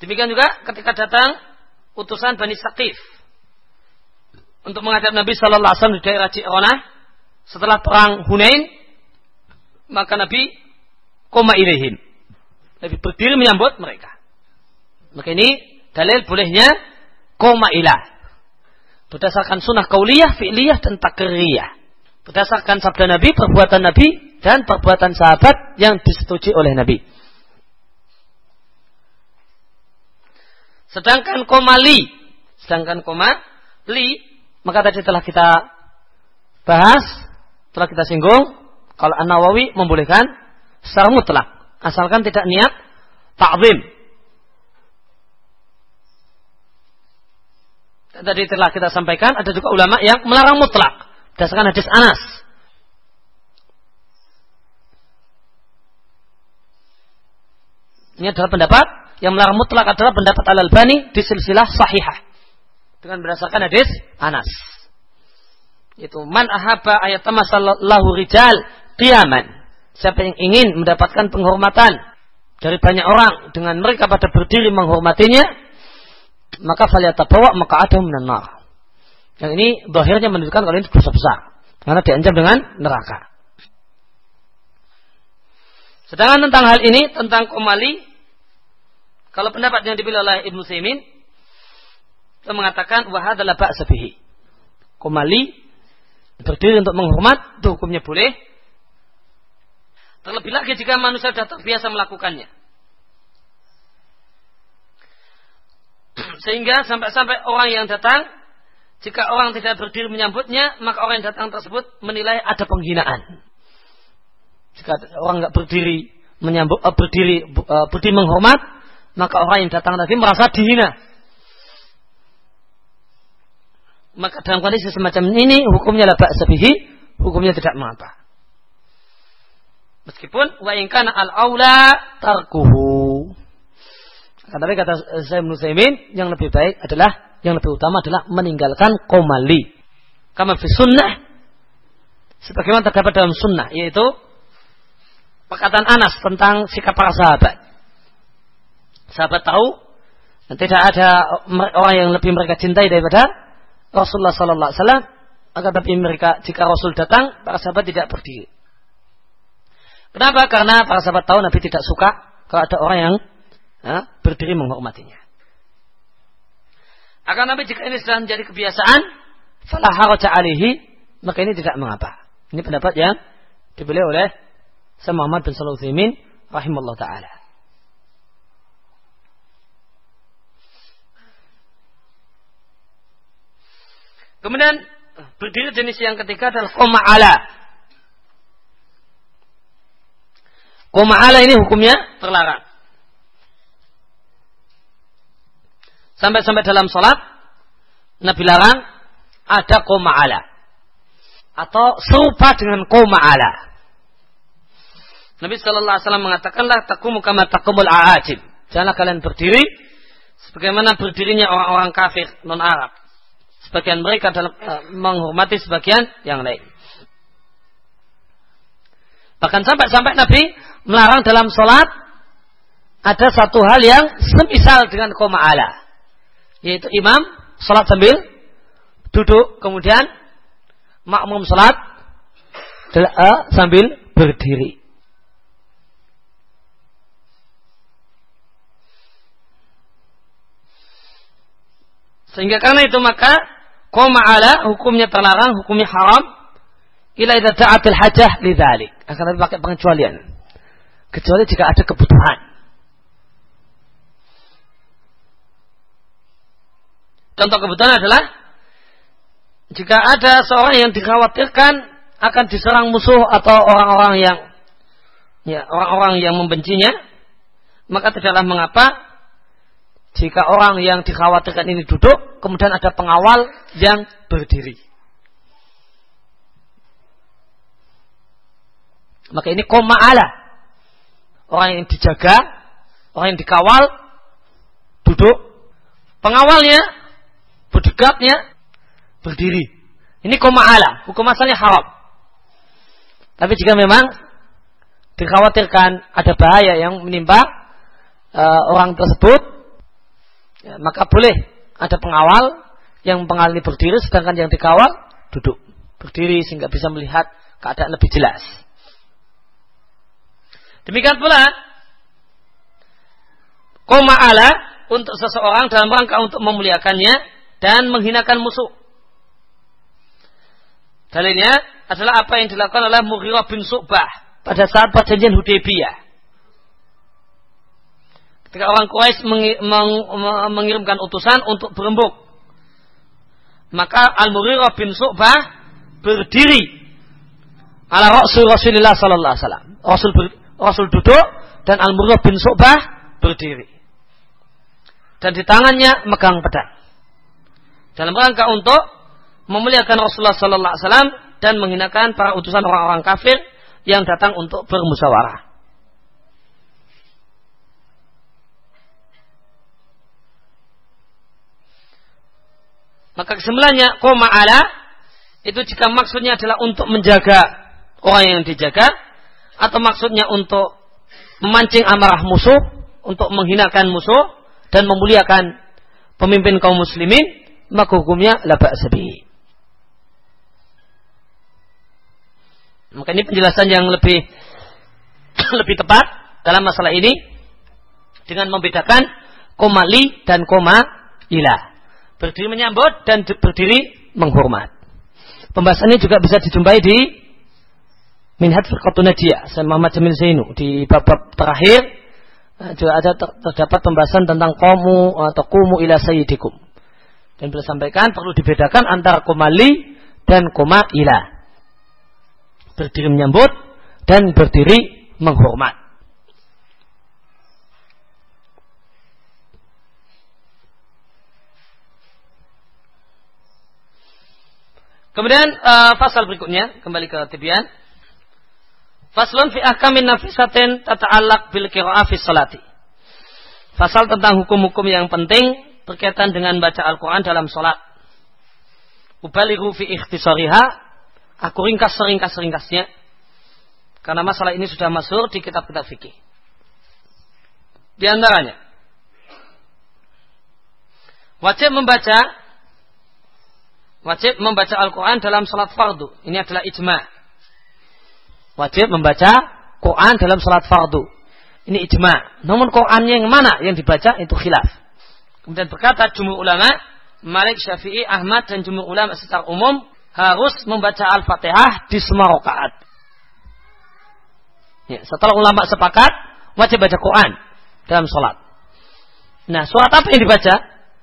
[SPEAKER 1] Demikian juga ketika datang utusan Bani Saqif untuk menghadap Nabi Shallallahu Alaihi Wasallam di daerah Ci'onah setelah perang Hunain, maka Nabi koma ilaihim. Nabi berdiri menyambut mereka. Maka ini dalil bolehnya koma ilah. Berdasarkan sunnah kauliyah, fi'liyah, dan takriyah berdasarkan sabda Nabi, perbuatan Nabi, dan perbuatan sahabat yang disetujui oleh Nabi. Sedangkan koma li, sedangkan koma li, maka tadi telah kita bahas, telah kita singgung, kalau An-Nawawi membolehkan secara mutlak, asalkan tidak niat ta'zim. Tadi telah kita sampaikan, ada juga ulama yang melarang mutlak. Berdasarkan hadis Anas. Ini adalah pendapat yang melarang mutlak adalah pendapat Al-Albani di silsilah sahihah. Dengan berdasarkan hadis Anas. Itu man ahaba ayat masallahu rijal qiyaman. Siapa yang ingin mendapatkan penghormatan dari banyak orang dengan mereka pada berdiri menghormatinya, maka bawa maka ada minan Yang ini dohirnya menunjukkan kalau ini dosa besar. Karena diancam dengan neraka. Sedangkan tentang hal ini, tentang komali, kalau pendapat yang dipilih oleh Ibnu Saimin, itu mengatakan wahadalah bak sebihi. Komali berdiri untuk menghormat, itu hukumnya boleh. Terlebih lagi jika manusia sudah terbiasa melakukannya. Sehingga sampai-sampai orang yang datang, jika orang tidak berdiri menyambutnya, maka orang yang datang tersebut menilai ada penghinaan. Jika orang nggak berdiri menyambut, uh, berdiri, uh, berdiri menghormat, maka orang yang datang tadi merasa dihina. Maka dalam kondisi semacam ini hukumnya lah sebihi, hukumnya tidak mengapa. Meskipun wa al aula tarkuhu. Tapi kata saya Nusaimin yang lebih baik adalah yang lebih utama adalah meninggalkan komali. Kama fi sunnah sebagaimana terdapat dalam sunnah yaitu perkataan Anas tentang sikap para sahabat. Sahabat tahu tidak ada orang yang lebih mereka cintai daripada Rasulullah sallallahu alaihi wasallam akan tapi mereka jika Rasul datang para sahabat tidak berdiri. Kenapa? Karena para sahabat tahu Nabi tidak suka kalau ada orang yang ya, berdiri menghormatinya. Akan tapi jika ini sudah menjadi kebiasaan, falah haraja alihi, maka ini tidak mengapa. Ini pendapat yang dibeli oleh Muhammad bin Shalih Utsaimin rahimahullah taala. Kemudian berdiri jenis yang ketiga adalah koma ala. Koma ala ini hukumnya terlarang. Sampai-sampai dalam sholat, Nabi larang ada koma ala. Atau serupa dengan koma ala. Nabi Shallallahu Alaihi Wasallam mengatakanlah takumu kama takumul aajib. Janganlah kalian berdiri sebagaimana berdirinya orang-orang kafir non Arab. Sebagian mereka dalam uh, menghormati sebagian yang lain. Bahkan sampai-sampai Nabi melarang dalam sholat ada satu hal yang semisal dengan koma ala yaitu imam salat sambil duduk kemudian makmum salat uh, sambil berdiri. Sehingga karena itu maka koma ala hukumnya terlarang, hukumnya haram ila idza ta'atil hajah lidzalik. Akan tapi pakai pengecualian. Kecuali jika ada kebutuhan. Contoh kebetulan adalah jika ada seorang yang dikhawatirkan akan diserang musuh atau orang-orang yang ya orang-orang yang membencinya, maka tidaklah mengapa jika orang yang dikhawatirkan ini duduk, kemudian ada pengawal yang berdiri. Maka ini koma ala. Orang yang dijaga, orang yang dikawal, duduk. Pengawalnya berdekatnya berdiri. Ini koma ala, hukum asalnya haram. Tapi jika memang dikhawatirkan ada bahaya yang menimpa uh, orang tersebut, ya, maka boleh ada pengawal yang pengawal ini berdiri, sedangkan yang dikawal duduk berdiri sehingga bisa melihat keadaan lebih jelas. Demikian pula koma ala untuk seseorang dalam rangka untuk memuliakannya dan menghinakan musuh. Dalilnya adalah apa yang dilakukan oleh Mughirah bin Su'bah pada saat perjanjian Hudaybiyah. Ketika orang Quraisy mengirimkan utusan untuk berembuk, maka Al-Mughirah bin Su'bah berdiri ala Rasul Rasulullah sallallahu alaihi wasallam. Rasul ber, Rasul duduk dan Al-Mughirah bin Su'bah berdiri. Dan di tangannya megang pedang dalam rangka untuk memuliakan Rasulullah sallallahu alaihi wasallam dan menghinakan para utusan orang-orang kafir yang datang untuk bermusyawarah. Maka kesimpulannya koma ala itu jika maksudnya adalah untuk menjaga orang yang dijaga atau maksudnya untuk memancing amarah musuh, untuk menghinakan musuh dan memuliakan pemimpin kaum muslimin, maka hukumnya laba sebi. Maka ini penjelasan yang lebih lebih tepat dalam masalah ini dengan membedakan koma li dan koma ila. Berdiri menyambut dan berdiri menghormat. Pembahasannya juga bisa dijumpai di Minhaj Firqatun Najiyah, saya Muhammad Jamil Zainu di bab, terakhir eh, juga ada ter, terdapat pembahasan tentang komu atau kumu ila sayyidikum. Dan beliau sampaikan perlu dibedakan antara koma li dan koma ilah. Berdiri menyambut dan berdiri menghormat. Kemudian uh, pasal berikutnya kembali ke tibian. Faslun fi ahkamin nafisatin tata'allaq bil qira'ah fi salati. Pasal tentang hukum-hukum yang penting berkaitan dengan baca Al-Quran dalam sholat. Ubalihu fi ikhtisariha. Aku ringkas seringkas-ringkasnya. Karena masalah ini sudah masuk di kitab-kitab fikih. Di antaranya. Wajib membaca wajib membaca Al-Quran dalam salat fardu. Ini adalah ijma. Wajib membaca Quran dalam salat fardu. Ini ijma. Namun Quran yang mana yang dibaca itu khilaf. Kemudian berkata jumhur ulama, Malik, Syafi'i, Ahmad dan jumhur ulama secara umum harus membaca Al-Fatihah di semua rakaat. Ya, setelah ulama sepakat, wajib baca Quran dalam salat. Nah, surat apa yang dibaca?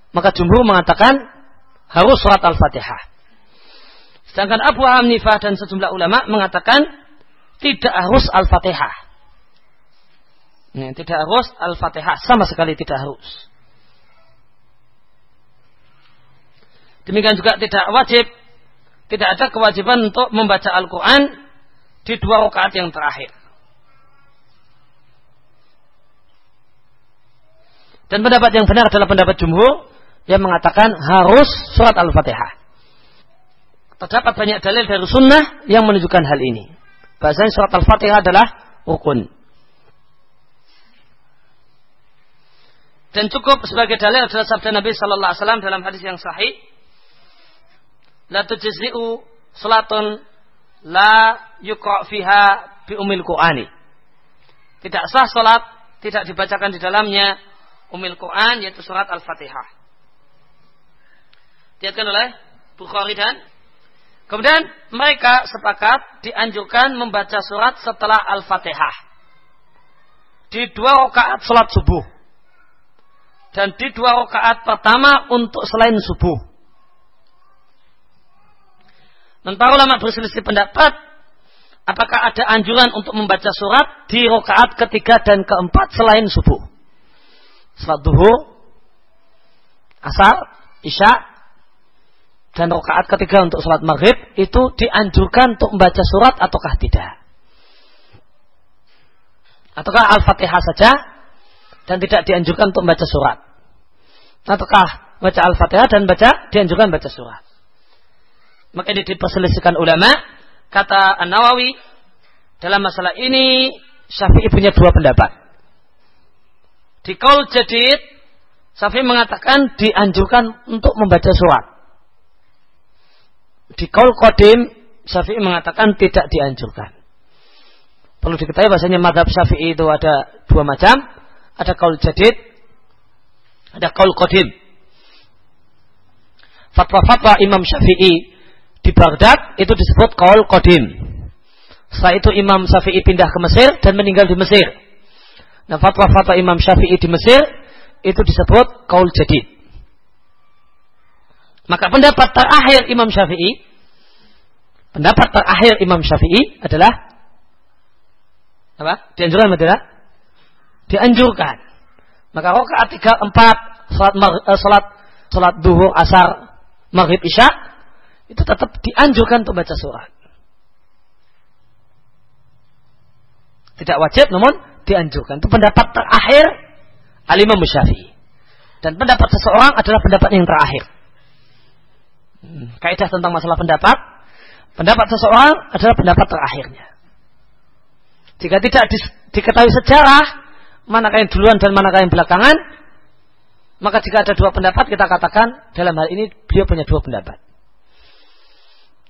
[SPEAKER 1] Maka jumhur mengatakan harus surat Al-Fatihah. Sedangkan Abu Hanifah dan sejumlah ulama mengatakan tidak harus Al-Fatihah. Tidak harus Al-Fatihah, sama sekali tidak harus. Demikian juga tidak wajib, tidak ada kewajiban untuk membaca Al-Quran di dua rakaat yang terakhir. Dan pendapat yang benar adalah pendapat jumhur yang mengatakan harus surat Al-Fatihah. Terdapat banyak dalil dari sunnah yang menunjukkan hal ini. Bahasanya surat Al-Fatihah adalah rukun. Dan cukup sebagai dalil adalah sabda Nabi Sallallahu Alaihi Wasallam dalam hadis yang sahih. La tujzi'u salatun la yukra fiha bi umil Qur'ani. Tidak sah salat, tidak dibacakan di dalamnya umil Quran yaitu surat Al-Fatihah. Diatkan oleh Bukhari dan Kemudian mereka sepakat dianjurkan membaca surat setelah Al-Fatihah. Di dua rakaat sholat subuh. Dan di dua rakaat pertama untuk selain subuh. Dan para ulama berselisih pendapat apakah ada anjuran untuk membaca surat di rakaat ketiga dan keempat selain subuh. Salat duhur, asar, isya, dan rakaat ketiga untuk sholat maghrib itu dianjurkan untuk membaca surat ataukah tidak? Ataukah Al-Fatihah saja dan tidak dianjurkan untuk membaca surat? Ataukah baca Al-Fatihah dan baca dianjurkan baca surat? Maka ini diperselisihkan ulama. Kata An-Nawawi dalam masalah ini Syafi'i punya dua pendapat. Di kaul jadid Syafi'i mengatakan dianjurkan untuk membaca surat di kaul kodim Syafi'i mengatakan tidak dianjurkan. Perlu diketahui bahasanya madhab Syafi'i itu ada dua macam. Ada kaul jadid, ada kaul kodim. Fatwa-fatwa Imam Syafi'i di Baghdad itu disebut kaul kodim. Setelah itu Imam Syafi'i pindah ke Mesir dan meninggal di Mesir. Nah fatwa-fatwa Imam Syafi'i di Mesir itu disebut kaul jadid. Maka pendapat terakhir Imam Syafi'i, pendapat terakhir Imam Syafi'i adalah apa? Dianjurkan tidak? Dianjurkan. Maka rakaat tiga empat salat uh, salat salat duhur asar maghrib isya itu tetap dianjurkan untuk baca surat. Tidak wajib namun dianjurkan. Itu pendapat terakhir Al-Imam Syafi'i. Dan pendapat seseorang adalah pendapat yang terakhir kaidah tentang masalah pendapat, pendapat seseorang adalah pendapat terakhirnya. Jika tidak di, diketahui sejarah, manakah yang duluan dan manakah yang belakangan, maka jika ada dua pendapat, kita katakan dalam hal ini beliau punya dua pendapat.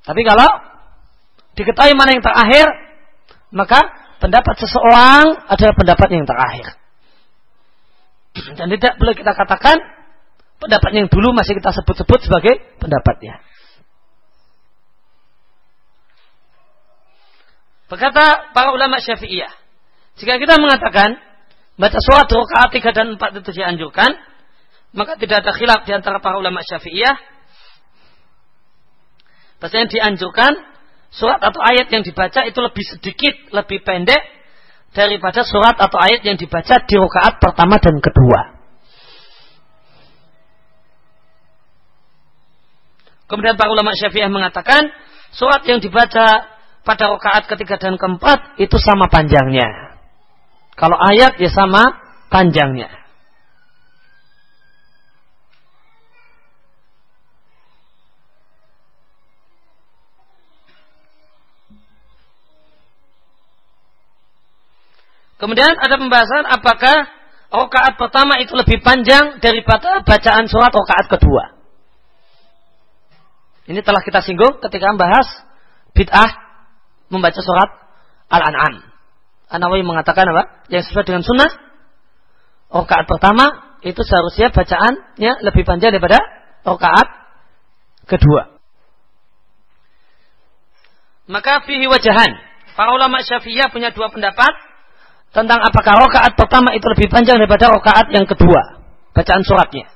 [SPEAKER 1] Tapi kalau diketahui mana yang terakhir, maka pendapat seseorang adalah pendapat yang terakhir. Dan tidak boleh kita katakan pendapat yang dulu masih kita sebut-sebut sebagai pendapatnya. Berkata para ulama syafi'iyah, jika kita mengatakan baca surat rakaat 3 dan 4 itu dianjurkan, maka tidak ada khilaf di antara para ulama syafi'iyah. Bahasanya dianjurkan surat atau ayat yang dibaca itu lebih sedikit, lebih pendek daripada surat atau ayat yang dibaca di rakaat pertama dan kedua. Kemudian para ulama syafi'iyah mengatakan surat yang dibaca pada rakaat ketiga dan keempat itu sama panjangnya. Kalau ayat ya sama panjangnya. Kemudian ada pembahasan apakah rakaat pertama itu lebih panjang daripada bacaan surat rakaat kedua. Ini telah kita singgung ketika membahas bid'ah membaca surat Al-An'am. An-Nawawi mengatakan apa? Yang sesuai dengan sunnah. Rakaat pertama itu seharusnya bacaannya lebih panjang daripada rakaat kedua. Maka fihi wajahan. Para ulama Syafi'iyah punya dua pendapat tentang apakah rakaat pertama itu lebih panjang daripada rakaat yang kedua. Bacaan suratnya.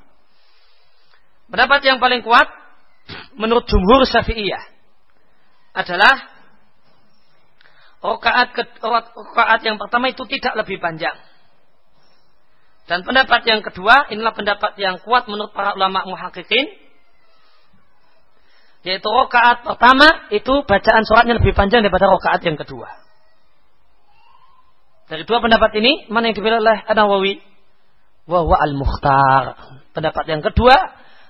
[SPEAKER 1] Pendapat yang paling kuat menurut jumhur Syafi'iyah adalah Rokaat, rokaat yang pertama itu tidak lebih panjang. Dan pendapat yang kedua, inilah pendapat yang kuat menurut para ulama muhakkikin. Yaitu rokaat pertama itu bacaan suratnya lebih panjang daripada rokaat yang kedua. Dari dua pendapat ini, mana yang dipilih oleh An-Nawawi? Wahwa al-mukhtar. Pendapat yang kedua,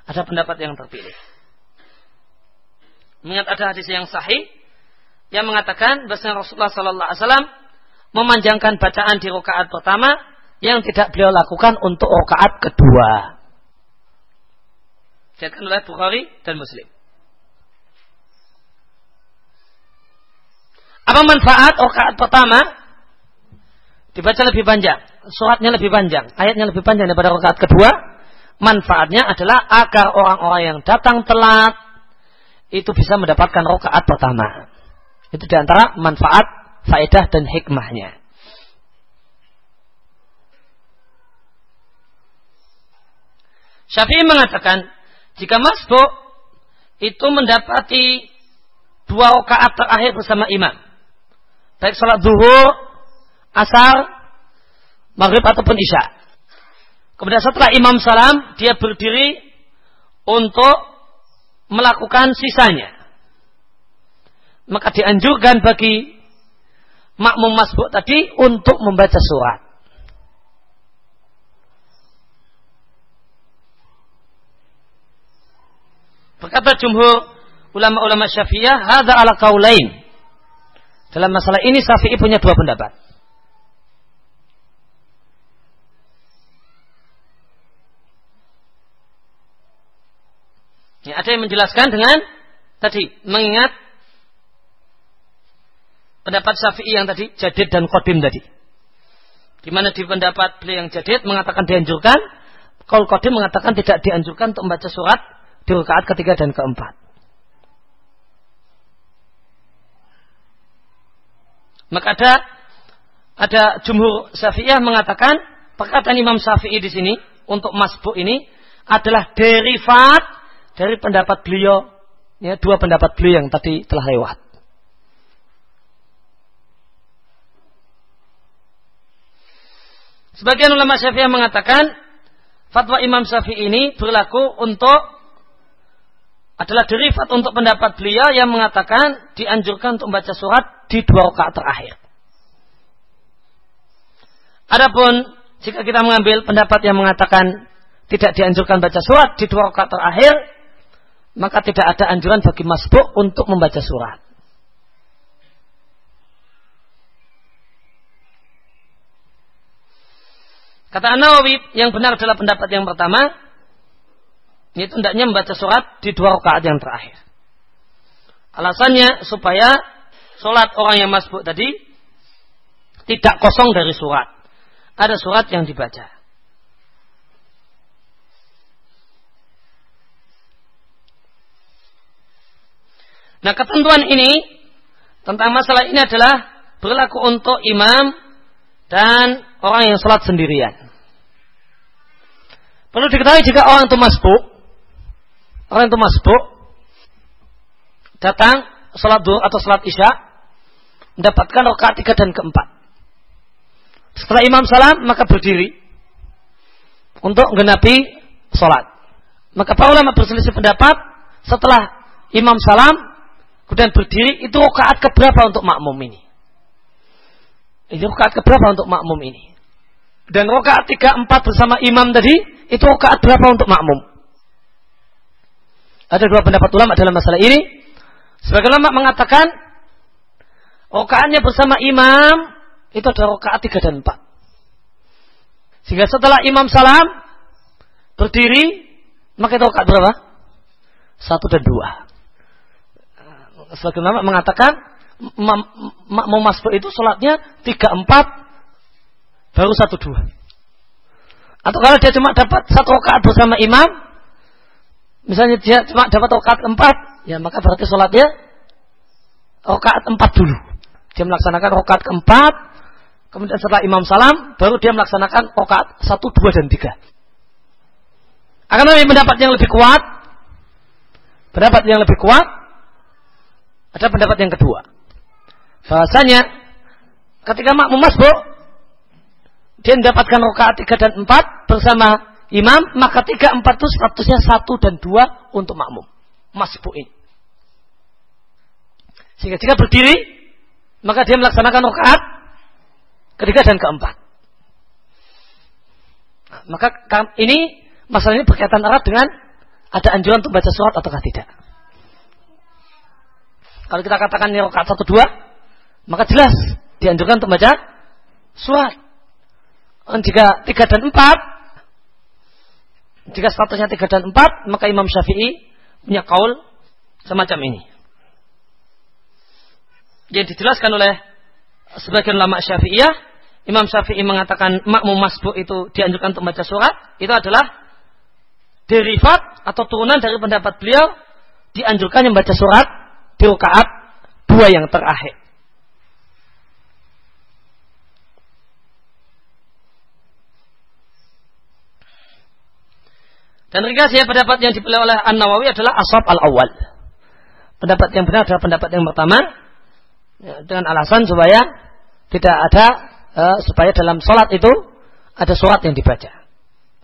[SPEAKER 1] ada pendapat yang terpilih. Mengingat ada hadis yang sahih, yang mengatakan bahwa Rasulullah Sallallahu Alaihi Wasallam memanjangkan bacaan di rakaat pertama yang tidak beliau lakukan untuk rakaat kedua. Dikatakan oleh Bukhari dan Muslim. Apa manfaat rakaat pertama? Dibaca lebih panjang, suratnya lebih panjang, ayatnya lebih panjang daripada rakaat kedua. Manfaatnya adalah agar orang-orang yang datang telat itu bisa mendapatkan rakaat pertama. Itu di antara manfaat, faedah dan hikmahnya. Syafi'i mengatakan, jika masbuk itu mendapati dua rakaat terakhir bersama imam, baik sholat zuhur, asar, maghrib ataupun isya. Kemudian setelah imam salam, dia berdiri untuk melakukan sisanya maka dianjurkan bagi makmum masbuk tadi untuk membaca surat. Berkata jumhur ulama-ulama syafi'iyah, hadha ala kaulain. Dalam masalah ini Syafi'i punya dua pendapat. Ya, ada yang menjelaskan dengan tadi mengingat pendapat Syafi'i yang tadi jadid dan kodim tadi. Di mana di pendapat beliau yang jadid mengatakan dianjurkan, kalau kodim mengatakan tidak dianjurkan untuk membaca surat di rakaat ketiga dan keempat. Maka ada ada jumhur Syafi'iyah mengatakan perkataan Imam Syafi'i di sini untuk masbuk ini adalah derivat dari pendapat beliau ya dua pendapat beliau yang tadi telah lewat. Sebagian ulama Syafi'i mengatakan fatwa Imam Syafi'i ini berlaku untuk adalah derivat untuk pendapat beliau yang mengatakan dianjurkan untuk membaca surat di dua rakaat terakhir. Adapun jika kita mengambil pendapat yang mengatakan tidak dianjurkan baca surat di dua rakaat terakhir, maka tidak ada anjuran bagi masbuk untuk membaca surat. Kata An-Nawawi, yang benar adalah pendapat yang pertama, yaitu hendaknya membaca surat di dua rakaat yang terakhir. Alasannya supaya Solat orang yang masbuk tadi tidak kosong dari surat. Ada surat yang dibaca. Nah ketentuan ini tentang masalah ini adalah berlaku untuk imam dan orang yang sholat sendirian. Perlu diketahui jika orang itu masbuk, orang itu masbuk, datang sholat duhur atau sholat isya, mendapatkan rakaat tiga dan keempat. Setelah imam salam, maka berdiri untuk menggenapi sholat. Maka para ulama berselisih pendapat setelah imam salam kemudian berdiri itu rakaat keberapa untuk makmum ini? Ini rakaat keberapa untuk makmum ini? Dan rakaat tiga empat bersama imam tadi itu rakaat berapa untuk makmum? Ada dua pendapat ulama dalam masalah ini. Sebagai ulama mengatakan rakaatnya bersama imam itu adalah rakaat tiga dan empat. Sehingga setelah imam salam berdiri maka itu rakaat berapa? Satu dan dua sebagian ulama mengatakan makmum masbuk itu sholatnya tiga empat baru satu dua. Atau kalau dia cuma dapat satu rakaat bersama imam, misalnya dia cuma dapat rakaat empat, ya maka berarti sholatnya rakaat empat dulu. Dia melaksanakan rakaat keempat, kemudian setelah imam salam, baru dia melaksanakan rakaat satu, dua, dan tiga. Akan tetapi pendapat yang lebih kuat, pendapat yang lebih kuat, ada pendapat yang kedua. Bahasanya ketika makmum masbuk dia mendapatkan rakaat 3 dan 4 bersama imam, maka 3 4 itu statusnya 1 dan 2 untuk makmum. Masbuk ini. Sehingga jika berdiri, maka dia melaksanakan rakaat ketiga dan keempat. Maka ini masalah ini berkaitan erat dengan ada anjuran untuk baca surat ataukah tidak. Kalau kita katakan ini rakaat satu dua, maka jelas dianjurkan untuk baca surat. Dan jika tiga dan empat, jika statusnya tiga dan empat, maka Imam Syafi'i punya kaul semacam ini. Yang dijelaskan oleh sebagian ulama Syafi'iyah, Imam Syafi'i mengatakan makmum masbuk itu dianjurkan untuk baca surat, itu adalah derivat atau turunan dari pendapat beliau dianjurkan membaca surat di dua yang terakhir. Dan ringkasnya pendapat yang dipilih oleh An-Nawawi adalah asab al-awwal. Pendapat yang benar adalah pendapat yang pertama ya, dengan alasan supaya tidak ada uh, supaya dalam sholat itu ada surat yang dibaca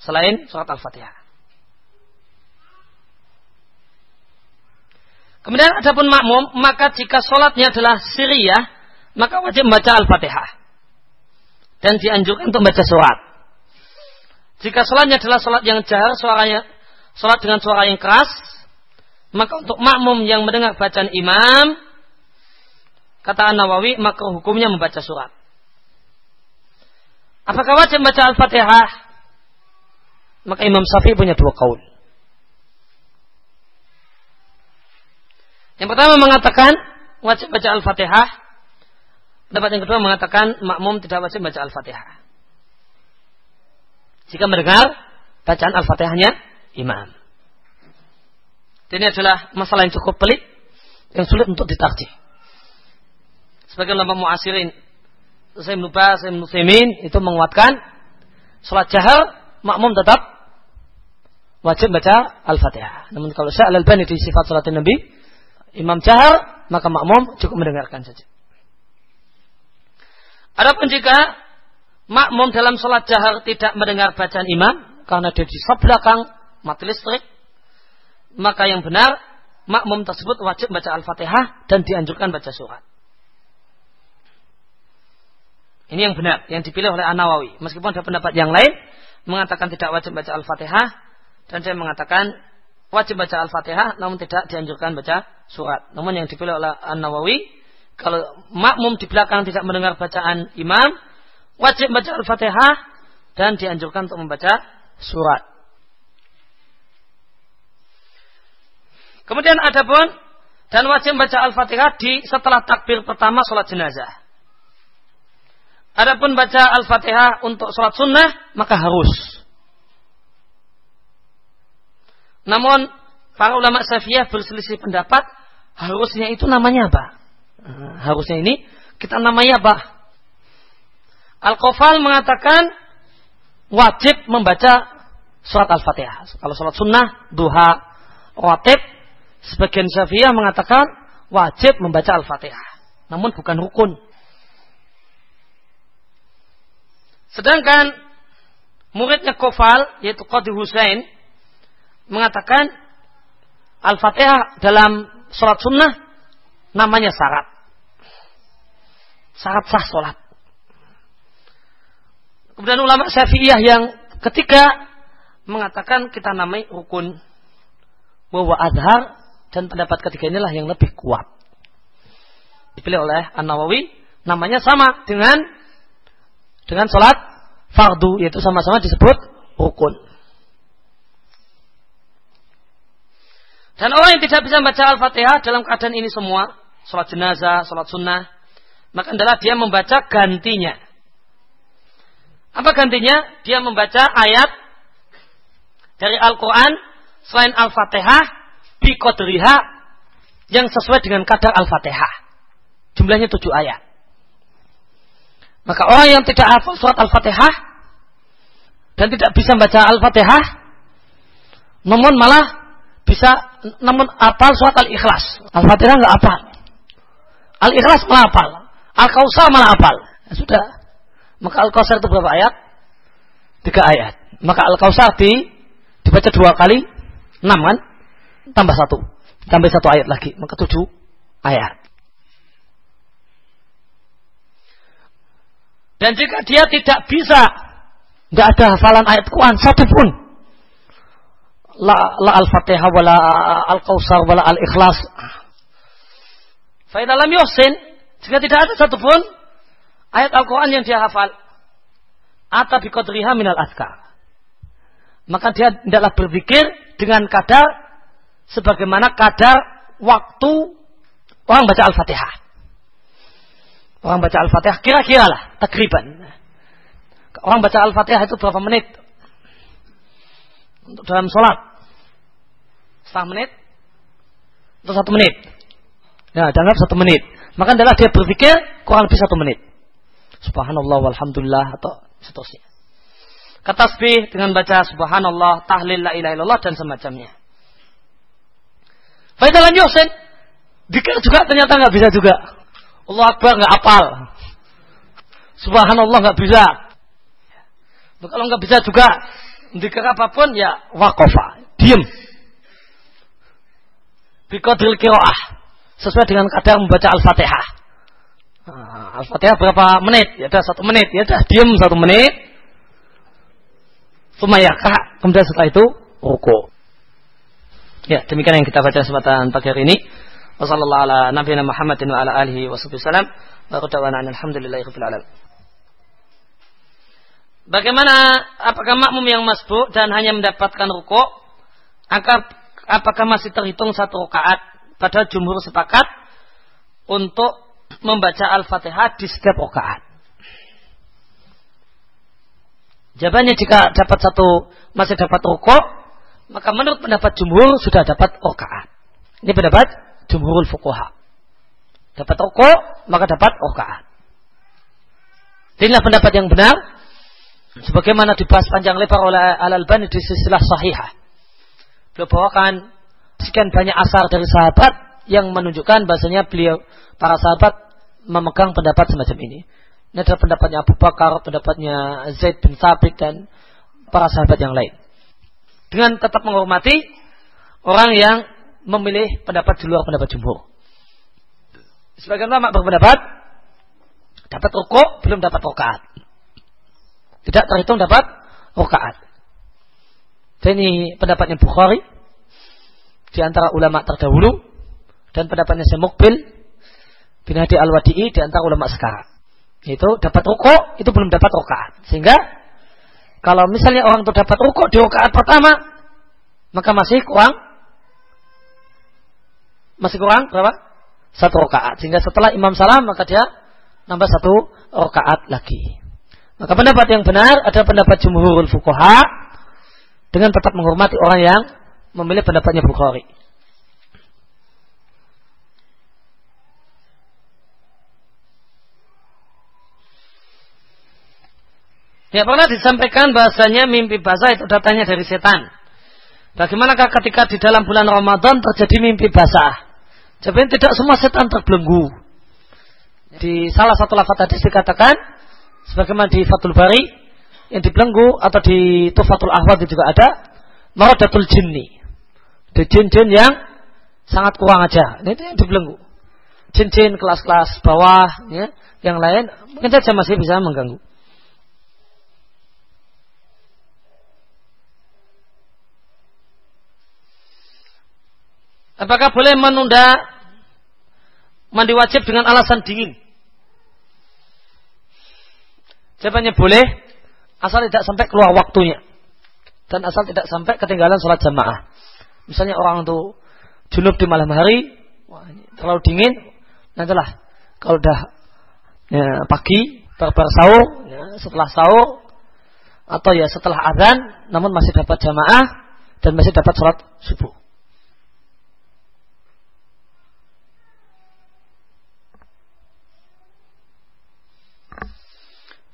[SPEAKER 1] selain surat al-fatihah. Kemudian adapun makmum, maka jika sholatnya adalah siriyah, maka wajib membaca Al-Fatihah. Dan dianjurkan untuk membaca surat. Jika sholatnya adalah sholat yang jahar, suaranya, sholat dengan suara yang keras, maka untuk makmum yang mendengar bacaan imam, kata An-Nawawi, maka hukumnya membaca surat. Apakah wajib membaca Al-Fatihah? Maka Imam Syafi'i punya dua kaul. Yang pertama mengatakan wajib baca Al-Fatihah. Pendapat yang kedua mengatakan makmum tidak wajib baca Al-Fatihah. Jika mendengar bacaan Al-Fatihahnya imam. Ini adalah masalah yang cukup pelik yang sulit untuk ditarjih. Sebagai ulama muasirin, saya lupa, saya muslimin itu menguatkan sholat jahar makmum tetap wajib baca Al-Fatihah. Namun kalau saya Al-Albani di sifat sholat Nabi imam jahar, maka makmum cukup mendengarkan saja. Adapun jika makmum dalam sholat jahar tidak mendengar bacaan imam karena dia di belakang mati listrik, maka yang benar makmum tersebut wajib baca Al-Fatihah dan dianjurkan baca surat. Ini yang benar, yang dipilih oleh An-Nawawi. Meskipun ada pendapat yang lain mengatakan tidak wajib baca Al-Fatihah dan saya mengatakan wajib baca Al-Fatihah namun tidak dianjurkan baca surat. Namun yang dipilih oleh An-Nawawi kalau makmum di belakang tidak mendengar bacaan imam wajib baca Al-Fatihah dan dianjurkan untuk membaca surat. Kemudian ada pun Dan wajib baca Al-Fatihah di setelah takbir pertama sholat jenazah. Adapun baca Al-Fatihah untuk sholat sunnah, maka harus. Namun, para ulama Syafi'iyah berselisih pendapat, harusnya itu namanya apa? Harusnya ini, kita namanya apa? Al-Qafal mengatakan, wajib membaca surat Al-Fatihah. Kalau sholat sunnah, duha, rawatib, sebagian Syafi'iyah mengatakan wajib membaca Al-Fatihah. Namun bukan rukun. Sedangkan muridnya Kofal, yaitu Qadi Husain, mengatakan Al-Fatihah dalam sholat sunnah namanya syarat. Syarat sah sholat. Kemudian ulama Syafi'iyah yang ketiga mengatakan kita namai rukun bahwa adhar dan pendapat ketiga inilah yang lebih kuat. Dipilih oleh An-Nawawi namanya sama dengan dengan sholat fardu yaitu sama-sama disebut rukun. Dan orang yang tidak bisa membaca Al-Fatihah dalam keadaan ini semua, sholat jenazah, sholat sunnah, maka adalah dia membaca gantinya. Apa gantinya? Dia membaca ayat dari Al-Quran selain Al-Fatihah biqadriha yang sesuai dengan kadar Al-Fatihah. Jumlahnya tujuh ayat. Maka orang yang tidak hafal surat Al-Fatihah dan tidak bisa membaca Al-Fatihah namun malah bisa namun apal surat Al-Ikhlas. Al-Fatihah nggak apal. Al-Ikhlas malah apal. Al-Kausar malah apal. Ya, sudah. Maka Al-Kausar itu berapa ayat? Tiga ayat. Maka Al-Kausar di dibaca dua kali enam kan tambah satu tambah satu ayat lagi maka tujuh ayat dan jika dia tidak bisa tidak ada hafalan ayat Quran satu pun la, la al-fatihah wala al-kausar wala al-ikhlas dalam yosin jika tidak ada satu pun ayat Al-Quran yang dia hafal atau biqadriha minal azkar maka dia tidaklah berpikir dengan kadar sebagaimana kadar waktu orang baca Al-Fatihah. Orang baca Al-Fatihah kira-kira lah, takriban. Orang baca Al-Fatihah itu berapa menit? Untuk dalam sholat. Setengah menit? Atau satu menit? Ya, jangan satu menit. Maka adalah dia berpikir kurang lebih satu menit. Subhanallah walhamdulillah atau seterusnya ketasbih dengan baca subhanallah, tahlil la ilaha illallah dan semacamnya. Faidalan Yosen, dikir juga ternyata nggak bisa juga. Allah Akbar nggak apal. Subhanallah nggak bisa. Kalau nggak bisa juga, dikir apa pun ya wakofa, diem. Bikodil kiroah, sesuai dengan kadar membaca Al-Fatihah. Nah, Al-Fatihah berapa menit? Ya udah satu menit, ya udah diem satu menit, Sumayaka, kemudian setelah itu ruku. Ya, demikian yang kita baca kesempatan pagi hari ini. Wassalamualaikum warahmatullahi wabarakatuh. wa ala alihi wasallam. Wa alamin. Bagaimana apakah makmum yang masbuk dan hanya mendapatkan ruku apakah masih terhitung satu rakaat padahal jumhur sepakat untuk membaca Al-Fatihah di setiap rakaat. Jawabannya jika dapat satu masih dapat rokok, maka menurut pendapat jumhur sudah dapat rokaat. Ini pendapat jumhurul fukuha. Dapat rokok, maka dapat rokaat. Inilah pendapat yang benar. Sebagaimana dibahas panjang lebar oleh Al-Albani di sisilah sahihah. Beliau bawakan sekian banyak asar dari sahabat yang menunjukkan bahasanya beliau para sahabat memegang pendapat semacam ini. Ini adalah pendapatnya Abu Bakar, pendapatnya Zaid bin Thabit dan para sahabat yang lain. Dengan tetap menghormati orang yang memilih pendapat di luar pendapat jumhur. Sebagian ulama berpendapat dapat rokok belum dapat rokaat. Tidak terhitung dapat rokaat. Dan ini pendapatnya Bukhari di antara ulama terdahulu dan pendapatnya Semukbil bin Hadi Al-Wadi'i di antara ulama sekarang itu dapat rukuk itu belum dapat rokaat sehingga kalau misalnya orang itu dapat rukuk di rokaat pertama maka masih kurang masih kurang berapa? Satu rakaat. Sehingga setelah imam salam maka dia nambah satu rakaat lagi. Maka pendapat yang benar adalah pendapat jumhurul fuqaha dengan tetap menghormati orang yang memilih pendapatnya Bukhari. Ya pernah disampaikan bahasanya mimpi basah itu datanya dari setan. Bagaimanakah ketika di dalam bulan Ramadan terjadi mimpi basah? Jadi tidak semua setan terbelenggu. Di salah satu lafaz hadis dikatakan, sebagaimana di Fathul Bari, yang dibelenggu atau di Tufatul Ahwad juga ada, maradatul jinni. Di jin-jin yang sangat kurang aja. Ini itu yang dibelenggu. Jin-jin kelas-kelas bawah, ya, yang lain mungkin saja masih bisa mengganggu. Apakah boleh menunda mandi wajib dengan alasan dingin? Jawabannya boleh, asal tidak sampai keluar waktunya. Dan asal tidak sampai ketinggalan sholat jamaah. Misalnya orang itu junub di malam hari, terlalu dingin, nantilah kalau udah ya, pagi, barbar sahur, ya, setelah sahur, atau ya setelah azan, namun masih dapat jamaah dan masih dapat sholat subuh.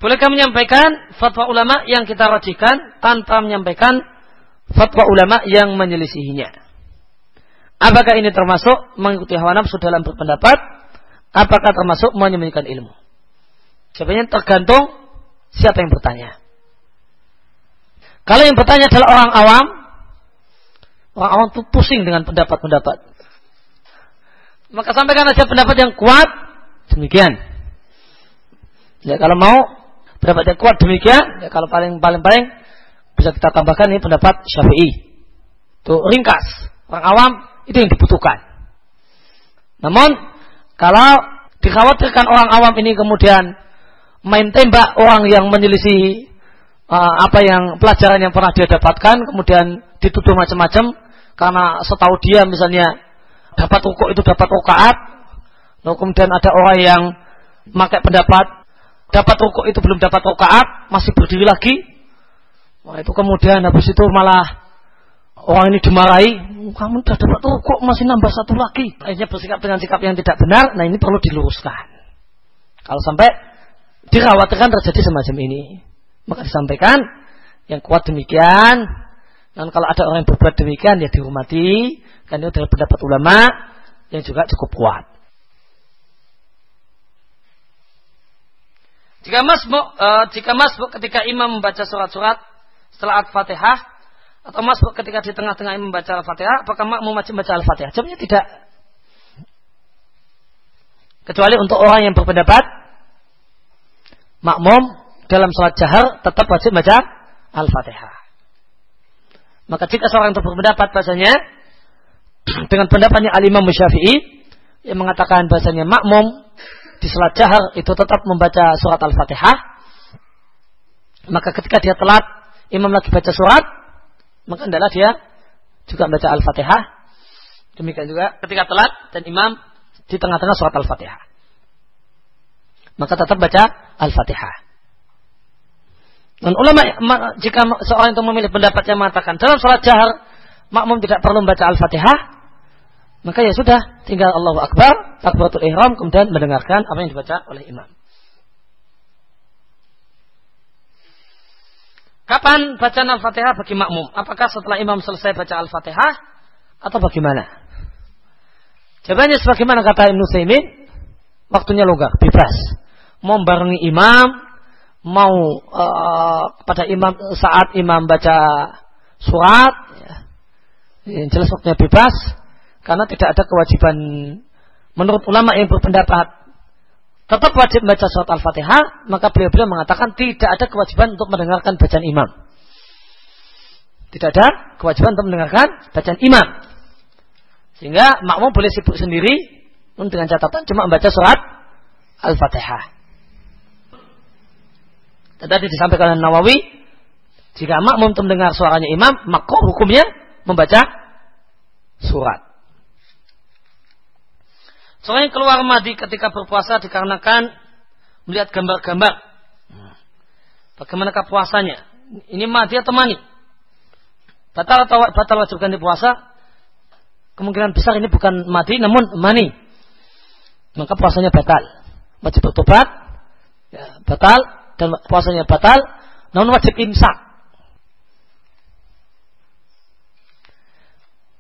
[SPEAKER 1] Bolehkah menyampaikan fatwa ulama yang kita rajikan tanpa menyampaikan fatwa ulama yang menyelisihinya? Apakah ini termasuk mengikuti hawa nafsu dalam berpendapat? Apakah termasuk menyembunyikan ilmu? Jawabannya tergantung siapa yang bertanya. Kalau yang bertanya adalah orang awam, orang awam itu pusing dengan pendapat-pendapat. Maka sampaikan saja pendapat yang kuat, demikian. Ya kalau mau pendapat yang kuat demikian, ya, kalau paling paling paling bisa kita tambahkan ini pendapat Syafi'i. Itu ringkas. Orang awam itu yang dibutuhkan. Namun kalau dikhawatirkan orang awam ini kemudian main tembak orang yang menyelisih uh, apa yang pelajaran yang pernah dia dapatkan, kemudian dituduh macam-macam karena setahu dia misalnya dapat rukuk itu dapat rokaat, lalu kemudian ada orang yang memakai pendapat dapat rukuk itu belum dapat rokaat, masih berdiri lagi. Wah itu kemudian habis itu malah orang ini dimarahi, kamu sudah dapat rukuk masih nambah satu lagi. Akhirnya bersikap dengan sikap yang tidak benar, nah ini perlu diluruskan. Kalau sampai dikhawatirkan terjadi semacam ini, maka disampaikan yang kuat demikian. Dan kalau ada orang yang berbuat demikian, ya dihormati. Karena itu adalah pendapat ulama yang juga cukup kuat. Jika masbuk, uh, jika masbuk ketika imam membaca surat-surat setelah Al-Fatihah atau masbuk ketika di tengah-tengah imam membaca Al-Fatihah, apakah makmum wajib membaca Al-Fatihah? Jawabnya tidak. Kecuali untuk orang yang berpendapat makmum dalam sholat jahar tetap wajib membaca Al-Fatihah. Maka jika seorang itu berpendapat bahasanya dengan pendapatnya Al-Imam Syafi'i yang mengatakan bahasanya makmum di salat jahar itu tetap membaca surat Al-Fatihah, maka ketika dia telat, imam lagi baca surat, maka adalah dia juga membaca Al-Fatihah. Demikian juga ketika telat dan imam di tengah-tengah surat Al-Fatihah. Maka tetap baca Al-Fatihah. Dan ulama jika seorang itu memilih pendapat yang mengatakan dalam sholat jahar makmum tidak perlu membaca Al-Fatihah, maka ya sudah, tinggal Allahu Akbar, takbiratul ihram, kemudian mendengarkan apa yang dibaca oleh imam. Kapan bacaan Al-Fatihah bagi makmum? Apakah setelah imam selesai baca Al-Fatihah atau bagaimana? Jawabannya sebagaimana kata Ibnu Saimin, waktunya longgar, bebas. Mau barengi imam, mau uh, pada imam saat imam baca surat, ya. jelas waktunya bebas karena tidak ada kewajiban menurut ulama yang berpendapat tetap wajib membaca surat Al-Fatihah, maka beliau-beliau mengatakan tidak ada kewajiban untuk mendengarkan bacaan imam. Tidak ada kewajiban untuk mendengarkan bacaan imam. Sehingga makmum boleh sibuk sendiri dengan catatan cuma membaca surat Al-Fatihah. Tadi disampaikan oleh Nawawi, jika makmum mendengar suaranya imam, maka hukumnya membaca surat. Yang keluar madi ketika berpuasa dikarenakan melihat gambar-gambar. Bagaimanakah puasanya? Ini madi atau mani? Batal atau batal wajib ganti puasa? Kemungkinan besar ini bukan madi namun mani. Maka puasanya batal. Wajib bertobat, ya, batal dan puasanya batal, namun wajib imsak.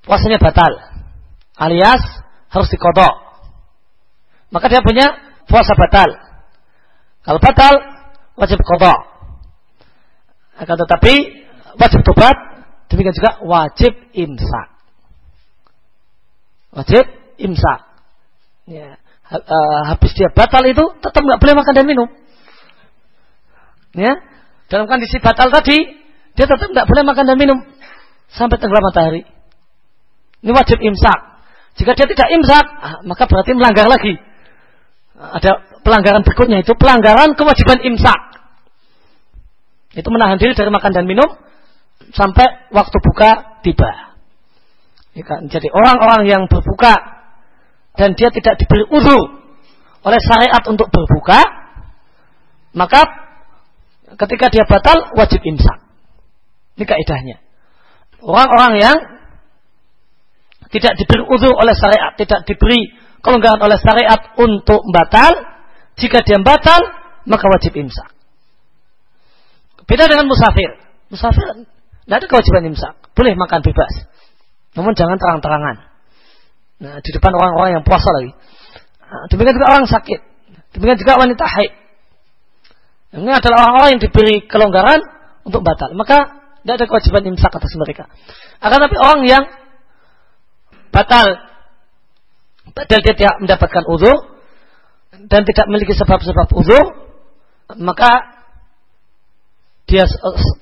[SPEAKER 1] Puasanya batal, alias harus dikodok maka dia punya puasa batal. Kalau batal, wajib kodok. Akan tetapi wajib tobat, demikian juga wajib imsak. Wajib imsak. Ya. Habis dia batal itu tetap nggak boleh makan dan minum. Ya. Dalam kondisi batal tadi, dia tetap nggak boleh makan dan minum sampai tenggelam matahari. Ini wajib imsak. Jika dia tidak imsak, ah, maka berarti melanggar lagi ada pelanggaran berikutnya itu pelanggaran kewajiban imsak. Itu menahan diri dari makan dan minum sampai waktu buka tiba. Kan? Jadi orang-orang yang berbuka dan dia tidak diberi udhu oleh syariat untuk berbuka, maka ketika dia batal wajib imsak. Ini kaidahnya. Orang-orang yang tidak diberi udhu oleh syariat, tidak diberi kelonggaran oleh syariat untuk batal, jika dia batal, maka wajib imsak. Beda dengan musafir. Musafir tidak ada kewajiban imsak. Boleh makan bebas. Namun jangan terang-terangan. Nah, di depan orang-orang yang puasa lagi. Nah, demikian juga orang sakit. Demikian juga wanita haid. Ini adalah orang-orang yang diberi kelonggaran untuk batal. Maka tidak ada kewajiban imsak atas mereka. Akan tapi orang yang batal Padahal dia tidak mendapatkan uzur dan tidak memiliki sebab-sebab uzur, maka dia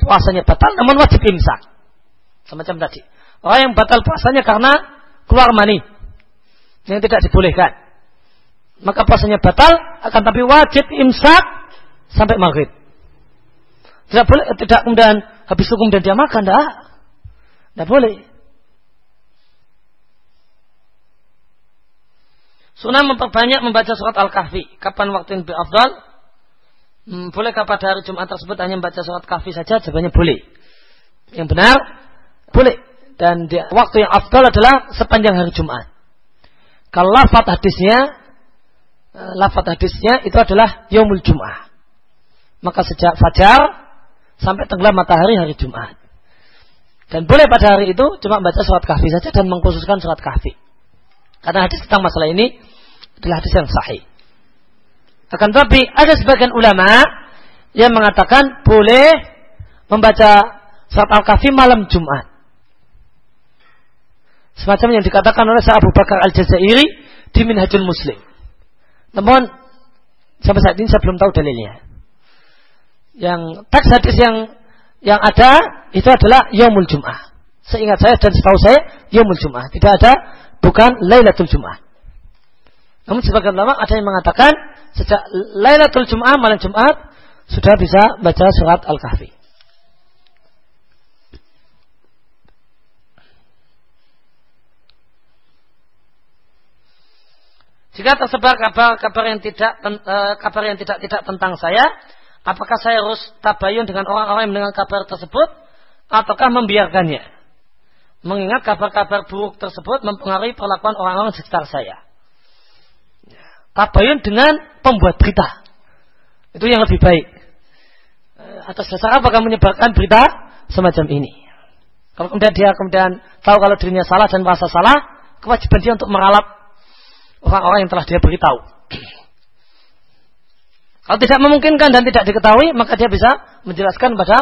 [SPEAKER 1] puasanya batal namun wajib imsak. Semacam tadi. Orang yang batal puasanya karena keluar mani yang tidak dibolehkan. Maka puasanya batal akan tapi wajib imsak sampai maghrib. Tidak boleh tidak kemudian habis hukum dan dia makan, tidak. Tidak boleh. Sunnah memperbanyak membaca surat Al-Kahfi. Kapan waktu yang lebih afdal? Hmm, bolehkah pada hari Jumat tersebut hanya membaca surat Kahfi saja? Jawabannya boleh. Yang benar, boleh. Dan dia, waktu yang afdal adalah sepanjang hari Jumat. Kalau lafat hadisnya, eh, lafat hadisnya itu adalah Yomul Jum'ah. Maka sejak fajar sampai tenggelam matahari hari Jumat. Dan boleh pada hari itu cuma baca surat kahfi saja dan mengkhususkan surat kahfi. Karena hadis tentang masalah ini adalah hadis yang sahih. Akan tetapi ada sebagian ulama yang mengatakan boleh membaca surat Al-Kahfi malam Jumat. Semacam yang dikatakan oleh Sa'abu Abu Bakar Al-Jazairi di Minhajul Muslim. Namun sampai saat ini saya belum tahu dalilnya. Yang teks hadis yang yang ada itu adalah Yomul Jum'ah. Seingat saya dan setahu saya Yomul Jum'ah. Tidak ada bukan Lailatul Jum'ah. Namun sebagian ulama ada yang mengatakan sejak Lailatul Jum'ah malam Jumat sudah bisa baca surat Al-Kahfi. Jika tersebar kabar-kabar yang tidak eh, kabar yang tidak tidak tentang saya, apakah saya harus tabayun dengan orang-orang yang mendengar kabar tersebut ataukah membiarkannya? mengingat kabar-kabar buruk tersebut mempengaruhi perlakuan orang-orang sekitar saya. Tabayun dengan pembuat berita. Itu yang lebih baik. Eh, atas dasar apa kamu menyebarkan berita semacam ini? Kalau kemudian dia kemudian tahu kalau dirinya salah dan merasa salah, kewajiban dia untuk meralat orang-orang yang telah dia beritahu. Kalau tidak memungkinkan dan tidak diketahui, maka dia bisa menjelaskan kepada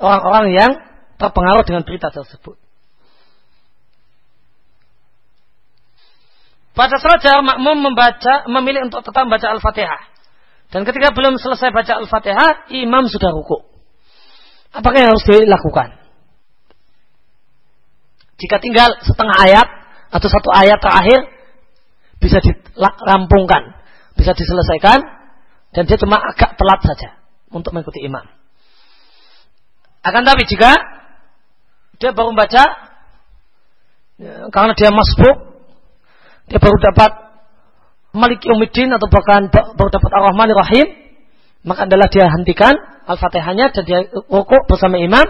[SPEAKER 1] orang-orang yang terpengaruh dengan berita tersebut. Pada saja makmum membaca, memilih untuk tetap membaca Al-Fatihah. Dan ketika belum selesai baca Al-Fatihah, imam sudah ruku. Apakah yang harus dilakukan? Jika tinggal setengah ayat atau satu ayat terakhir, bisa dirampungkan, bisa diselesaikan, dan dia cuma agak telat saja untuk mengikuti imam. Akan tapi jika dia baru membaca, ya, karena dia masbuk, dia baru dapat
[SPEAKER 2] Malik Yomidin atau bahkan baru dapat Ar-Rahman Rahim, maka adalah dia hentikan Al-Fatihahnya dan dia rukuk bersama imam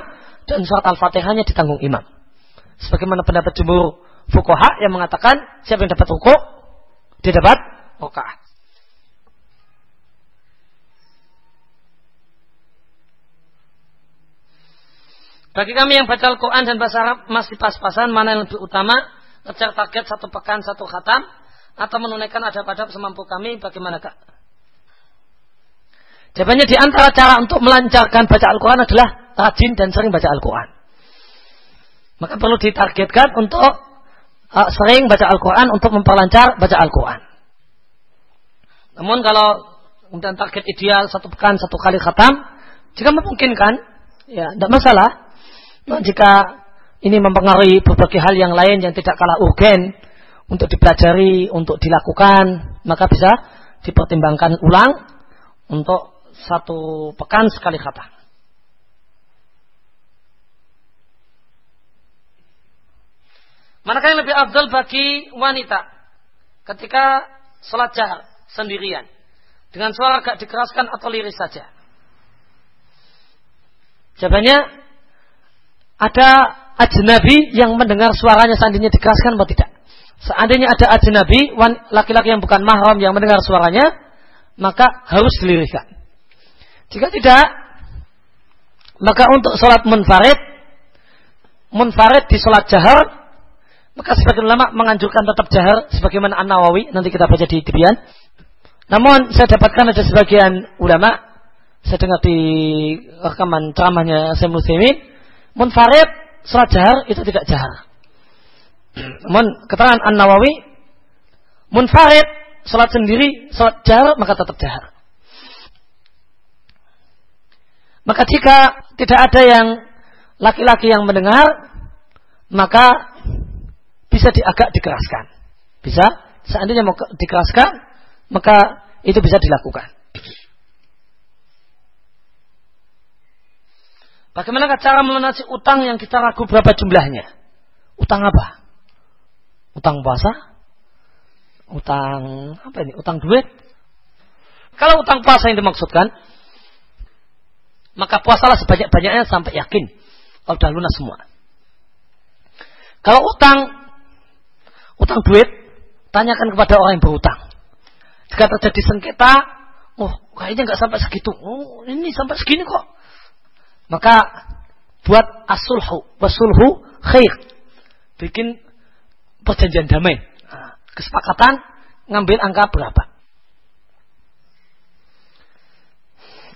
[SPEAKER 2] dan surat Al-Fatihahnya ditanggung imam. Sebagaimana pendapat jumhur fukoha yang mengatakan siapa yang dapat rukuk, dia dapat.
[SPEAKER 1] Bagi kami yang baca Al-Quran dan bahasa Arab masih pas-pasan mana yang lebih utama, ngejar target satu pekan satu khatam, atau menunaikan adab-adab semampu kami, bagaimana kak? Jawabannya di antara cara untuk melancarkan baca Al-Quran adalah rajin dan sering baca Al-Quran. Maka perlu ditargetkan untuk uh, sering baca Al-Quran untuk memperlancar baca Al-Quran. Namun kalau kemudian target ideal satu pekan satu kali khatam, jika memungkinkan, ya tidak masalah. Jika ini mempengaruhi berbagai hal yang lain yang tidak kalah urgen untuk dipelajari, untuk dilakukan, maka bisa dipertimbangkan ulang untuk satu pekan sekali kata. Manakah yang lebih afdal bagi wanita ketika sholat jahar sendirian dengan suara agak dikeraskan atau liris saja? Jawabannya ada ajnabi yang mendengar suaranya seandainya dikeraskan atau tidak. Seandainya ada ajnabi, laki-laki yang bukan mahram yang mendengar suaranya, maka harus dilirikkan. Jika tidak, maka untuk sholat munfarid, munfarid di sholat jahar, maka sebagian ulama menganjurkan tetap jahar, sebagaimana An-Nawawi, nanti kita baca di Tibian. Namun saya dapatkan ada sebagian ulama, saya dengar di rekaman ceramahnya Syekh Muslimin, munfarid salat jahar itu tidak jahar. Namun keterangan An Nawawi munfarid salat sendiri salat jahar maka tetap jahar. Maka jika tidak ada yang laki-laki yang mendengar, maka bisa diagak dikeraskan. Bisa, seandainya mau dikeraskan, maka itu bisa dilakukan. Bagaimana cara melunasi utang yang kita ragu berapa jumlahnya? Utang apa? Utang puasa? Utang apa ini? Utang duit? Kalau utang puasa yang dimaksudkan, maka puasalah sebanyak-banyaknya sampai yakin kalau sudah lunas semua. Kalau utang, utang duit, tanyakan kepada orang yang berutang. Jika terjadi sengketa, oh kayaknya nggak sampai segitu. Oh ini sampai segini kok. Maka buat asulhu, wasulhu khair. Bikin perjanjian damai. Kesepakatan ngambil angka berapa.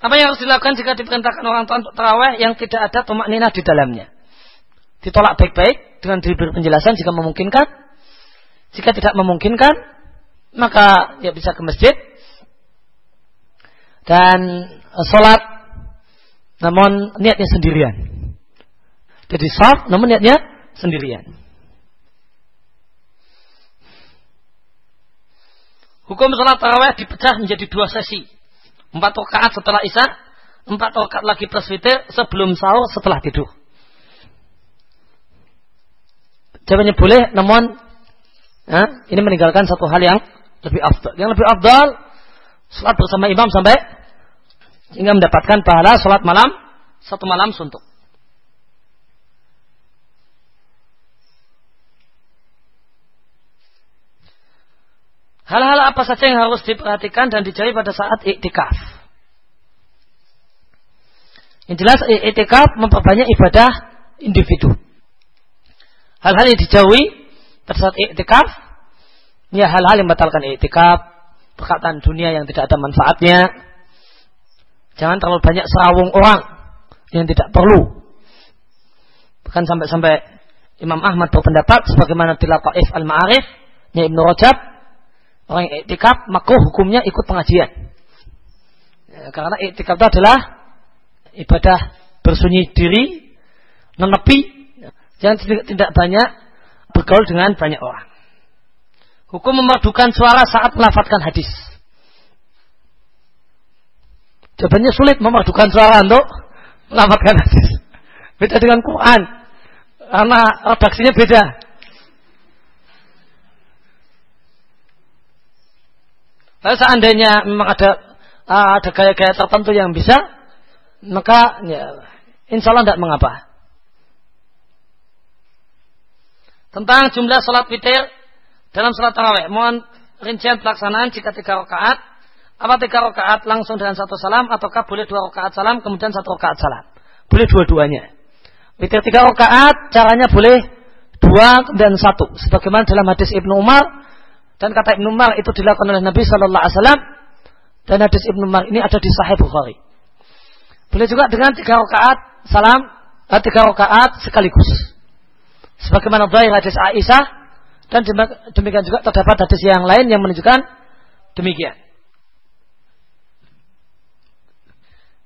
[SPEAKER 1] Apa yang harus dilakukan jika diperintahkan orang tua untuk terawih yang tidak ada tomak nina di dalamnya? Ditolak baik-baik dengan diberi penjelasan jika memungkinkan. Jika tidak memungkinkan, maka ya bisa ke masjid dan sholat namun niatnya sendirian. Jadi saf, namun niatnya sendirian. Hukum salat tarawih dipecah menjadi dua sesi. Empat rakaat setelah isya, empat rakaat lagi plus sebelum sahur setelah tidur. Jawabannya boleh, namun ya, ini meninggalkan satu hal yang lebih afdal. Yang lebih afdal, salat bersama imam sampai sehingga mendapatkan pahala sholat malam satu malam suntuk. Hal-hal apa saja yang harus diperhatikan dan dijauhi pada saat iktikaf? Yang jelas iktikaf memperbanyak ibadah individu. Hal-hal yang dijauhi pada saat iktikaf, ya hal-hal yang membatalkan iktikaf, perkataan dunia yang tidak ada manfaatnya, Jangan terlalu banyak serawung orang yang tidak perlu. Bahkan sampai-sampai Imam Ahmad berpendapat sebagaimana di Lataif Al-Ma'arif ya Ibnu Rajab orang yang iktikaf maka hukumnya ikut pengajian. Ya, karena iktikaf itu adalah ibadah bersunyi diri, menepi, jangan tidak, tidak banyak bergaul dengan banyak orang. Hukum memadukan suara saat melafatkan hadis. Jawabannya sulit memadukan suara untuk melamatkan hadis. Beda dengan Quran. Karena redaksinya beda.
[SPEAKER 2] Kalau seandainya memang ada uh, ada gaya-gaya tertentu yang bisa, maka ya, insya Allah tidak mengapa. Tentang jumlah sholat witir dalam sholat taraweh, mohon rincian pelaksanaan jika tiga rakaat. Apa tiga rakaat langsung dengan satu salam, ataukah boleh dua rakaat salam kemudian satu rakaat salam? Boleh dua-duanya. Witir tiga rakaat caranya boleh dua dan satu. Sebagaimana dalam hadis Ibnu Umar dan kata Ibnu Umar itu dilakukan oleh Nabi Shallallahu Alaihi Wasallam dan hadis Ibnu Umar ini ada di Sahih Bukhari. Boleh juga dengan tiga rakaat salam, eh, tiga rakaat sekaligus. Sebagaimana zahir hadis Aisyah dan demikian juga terdapat hadis yang lain yang menunjukkan demikian.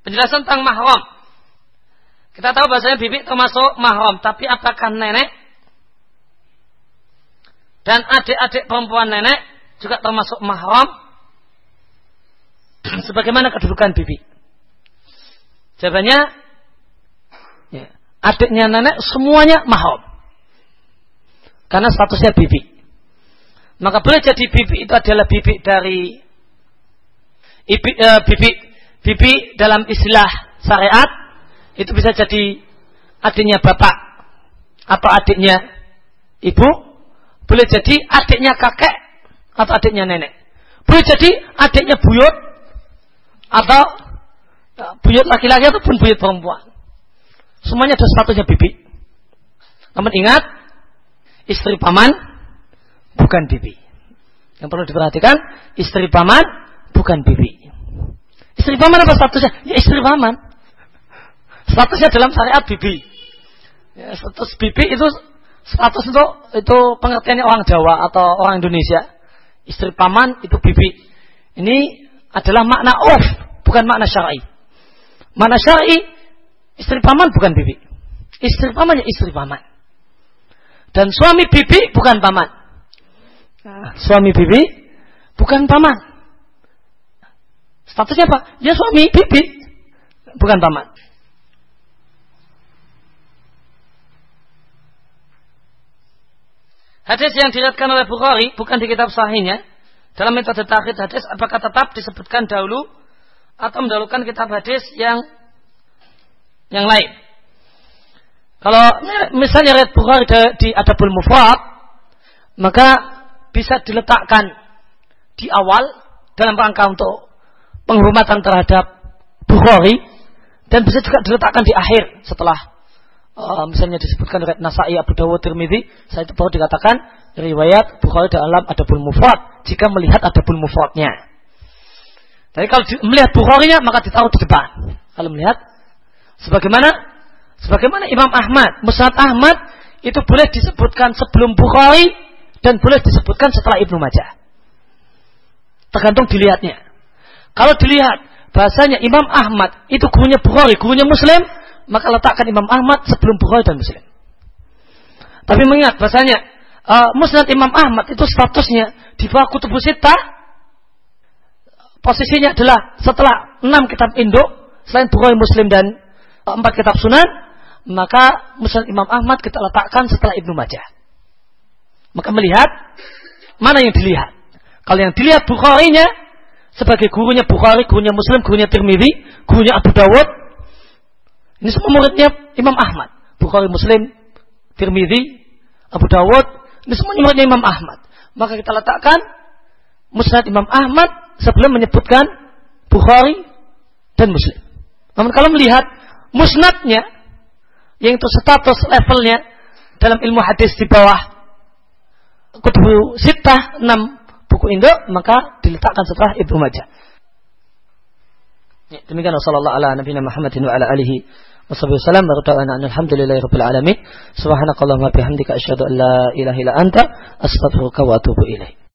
[SPEAKER 2] Penjelasan tentang mahram. Kita tahu bahasanya bibi termasuk mahram, tapi apakah nenek dan adik-adik perempuan nenek juga termasuk mahram sebagaimana kedudukan bibi. Jawabannya ya, adiknya nenek semuanya mahram. Karena statusnya bibi. Maka boleh jadi bibi itu adalah bibi dari ibi, uh, bibi bibi dalam istilah syariat itu bisa jadi adiknya bapak atau adiknya ibu boleh jadi adiknya kakek atau adiknya nenek. Boleh jadi adiknya buyut atau ya, buyut laki-laki ataupun buyut perempuan. Semuanya ada statusnya bibi. Namun ingat, istri paman bukan bibi. Yang perlu diperhatikan, istri paman bukan bibi. Istri paman apa statusnya? Ya istri paman. Statusnya dalam syariat bibi. Ya, status bibi itu Status itu itu pengertiannya orang Jawa atau orang Indonesia. Istri paman itu bibi. Ini adalah makna of, bukan makna syar'i. Makna syar'i istri paman bukan bibi. Istri paman ya istri paman. Dan suami bibi bukan paman. Nah, suami bibi bukan paman. Statusnya apa? Ya suami bibi bukan paman. Hadis yang diriatkan oleh Bukhari bukan di kitab sahihnya. Dalam metode takhid hadis apakah tetap disebutkan dahulu atau mendahulukan kitab hadis yang yang lain. Kalau misalnya riwayat Bukhari di Adabul Mufrad, maka bisa diletakkan di awal dalam rangka untuk penghormatan terhadap Bukhari dan bisa juga diletakkan di akhir setelah uh, misalnya disebutkan riwayat Nasai, Abu Dawud, Tirmidzi, saya itu baru dikatakan riwayat Bukhari dalam Adabul Mufrad jika melihat Adabul Mufradnya. Tapi kalau melihat Bukharinya maka ditaruh di depan. Kalau melihat sebagaimana sebagaimana Imam Ahmad, Musnad Ahmad itu boleh disebutkan sebelum Bukhari dan boleh disebutkan setelah Ibnu Majah. Tergantung dilihatnya. Kalau dilihat bahasanya Imam Ahmad itu gurunya Bukhari, gurunya Muslim, maka letakkan Imam Ahmad sebelum Bukhari dan Muslim. Tapi mengingat bahasanya uh, Musnad Imam Ahmad itu statusnya di bawah kutubus Sittah posisinya adalah setelah enam kitab induk selain Bukhari Muslim dan uh, empat kitab Sunan maka Musnad Imam Ahmad kita letakkan setelah Ibnu Majah. Maka melihat mana yang dilihat. Kalau yang dilihat Bukhari-nya sebagai gurunya Bukhari, gurunya Muslim, gurunya Tirmidzi, gurunya Abu Dawud, ini semua muridnya Imam Ahmad. Bukhari Muslim, Tirmidzi, Abu Dawud. Ini semua muridnya Imam Ahmad. Maka kita letakkan Musnad Imam Ahmad sebelum menyebutkan Bukhari dan Muslim. Namun kalau melihat musnadnya, yang itu status levelnya dalam ilmu hadis di bawah kutubu sitah enam buku induk maka diletakkan setelah Ibnu Majah. Ya, demikian. Wasallallahu ala nabiyina Muhammadin wa ala alihi wasallam wa ta'ala alhamdulillahi rabbil alamin. Subhanakallahumma bihamdika asyhadu an la ilaha illa anta astaghfiruka wa atubu ilaik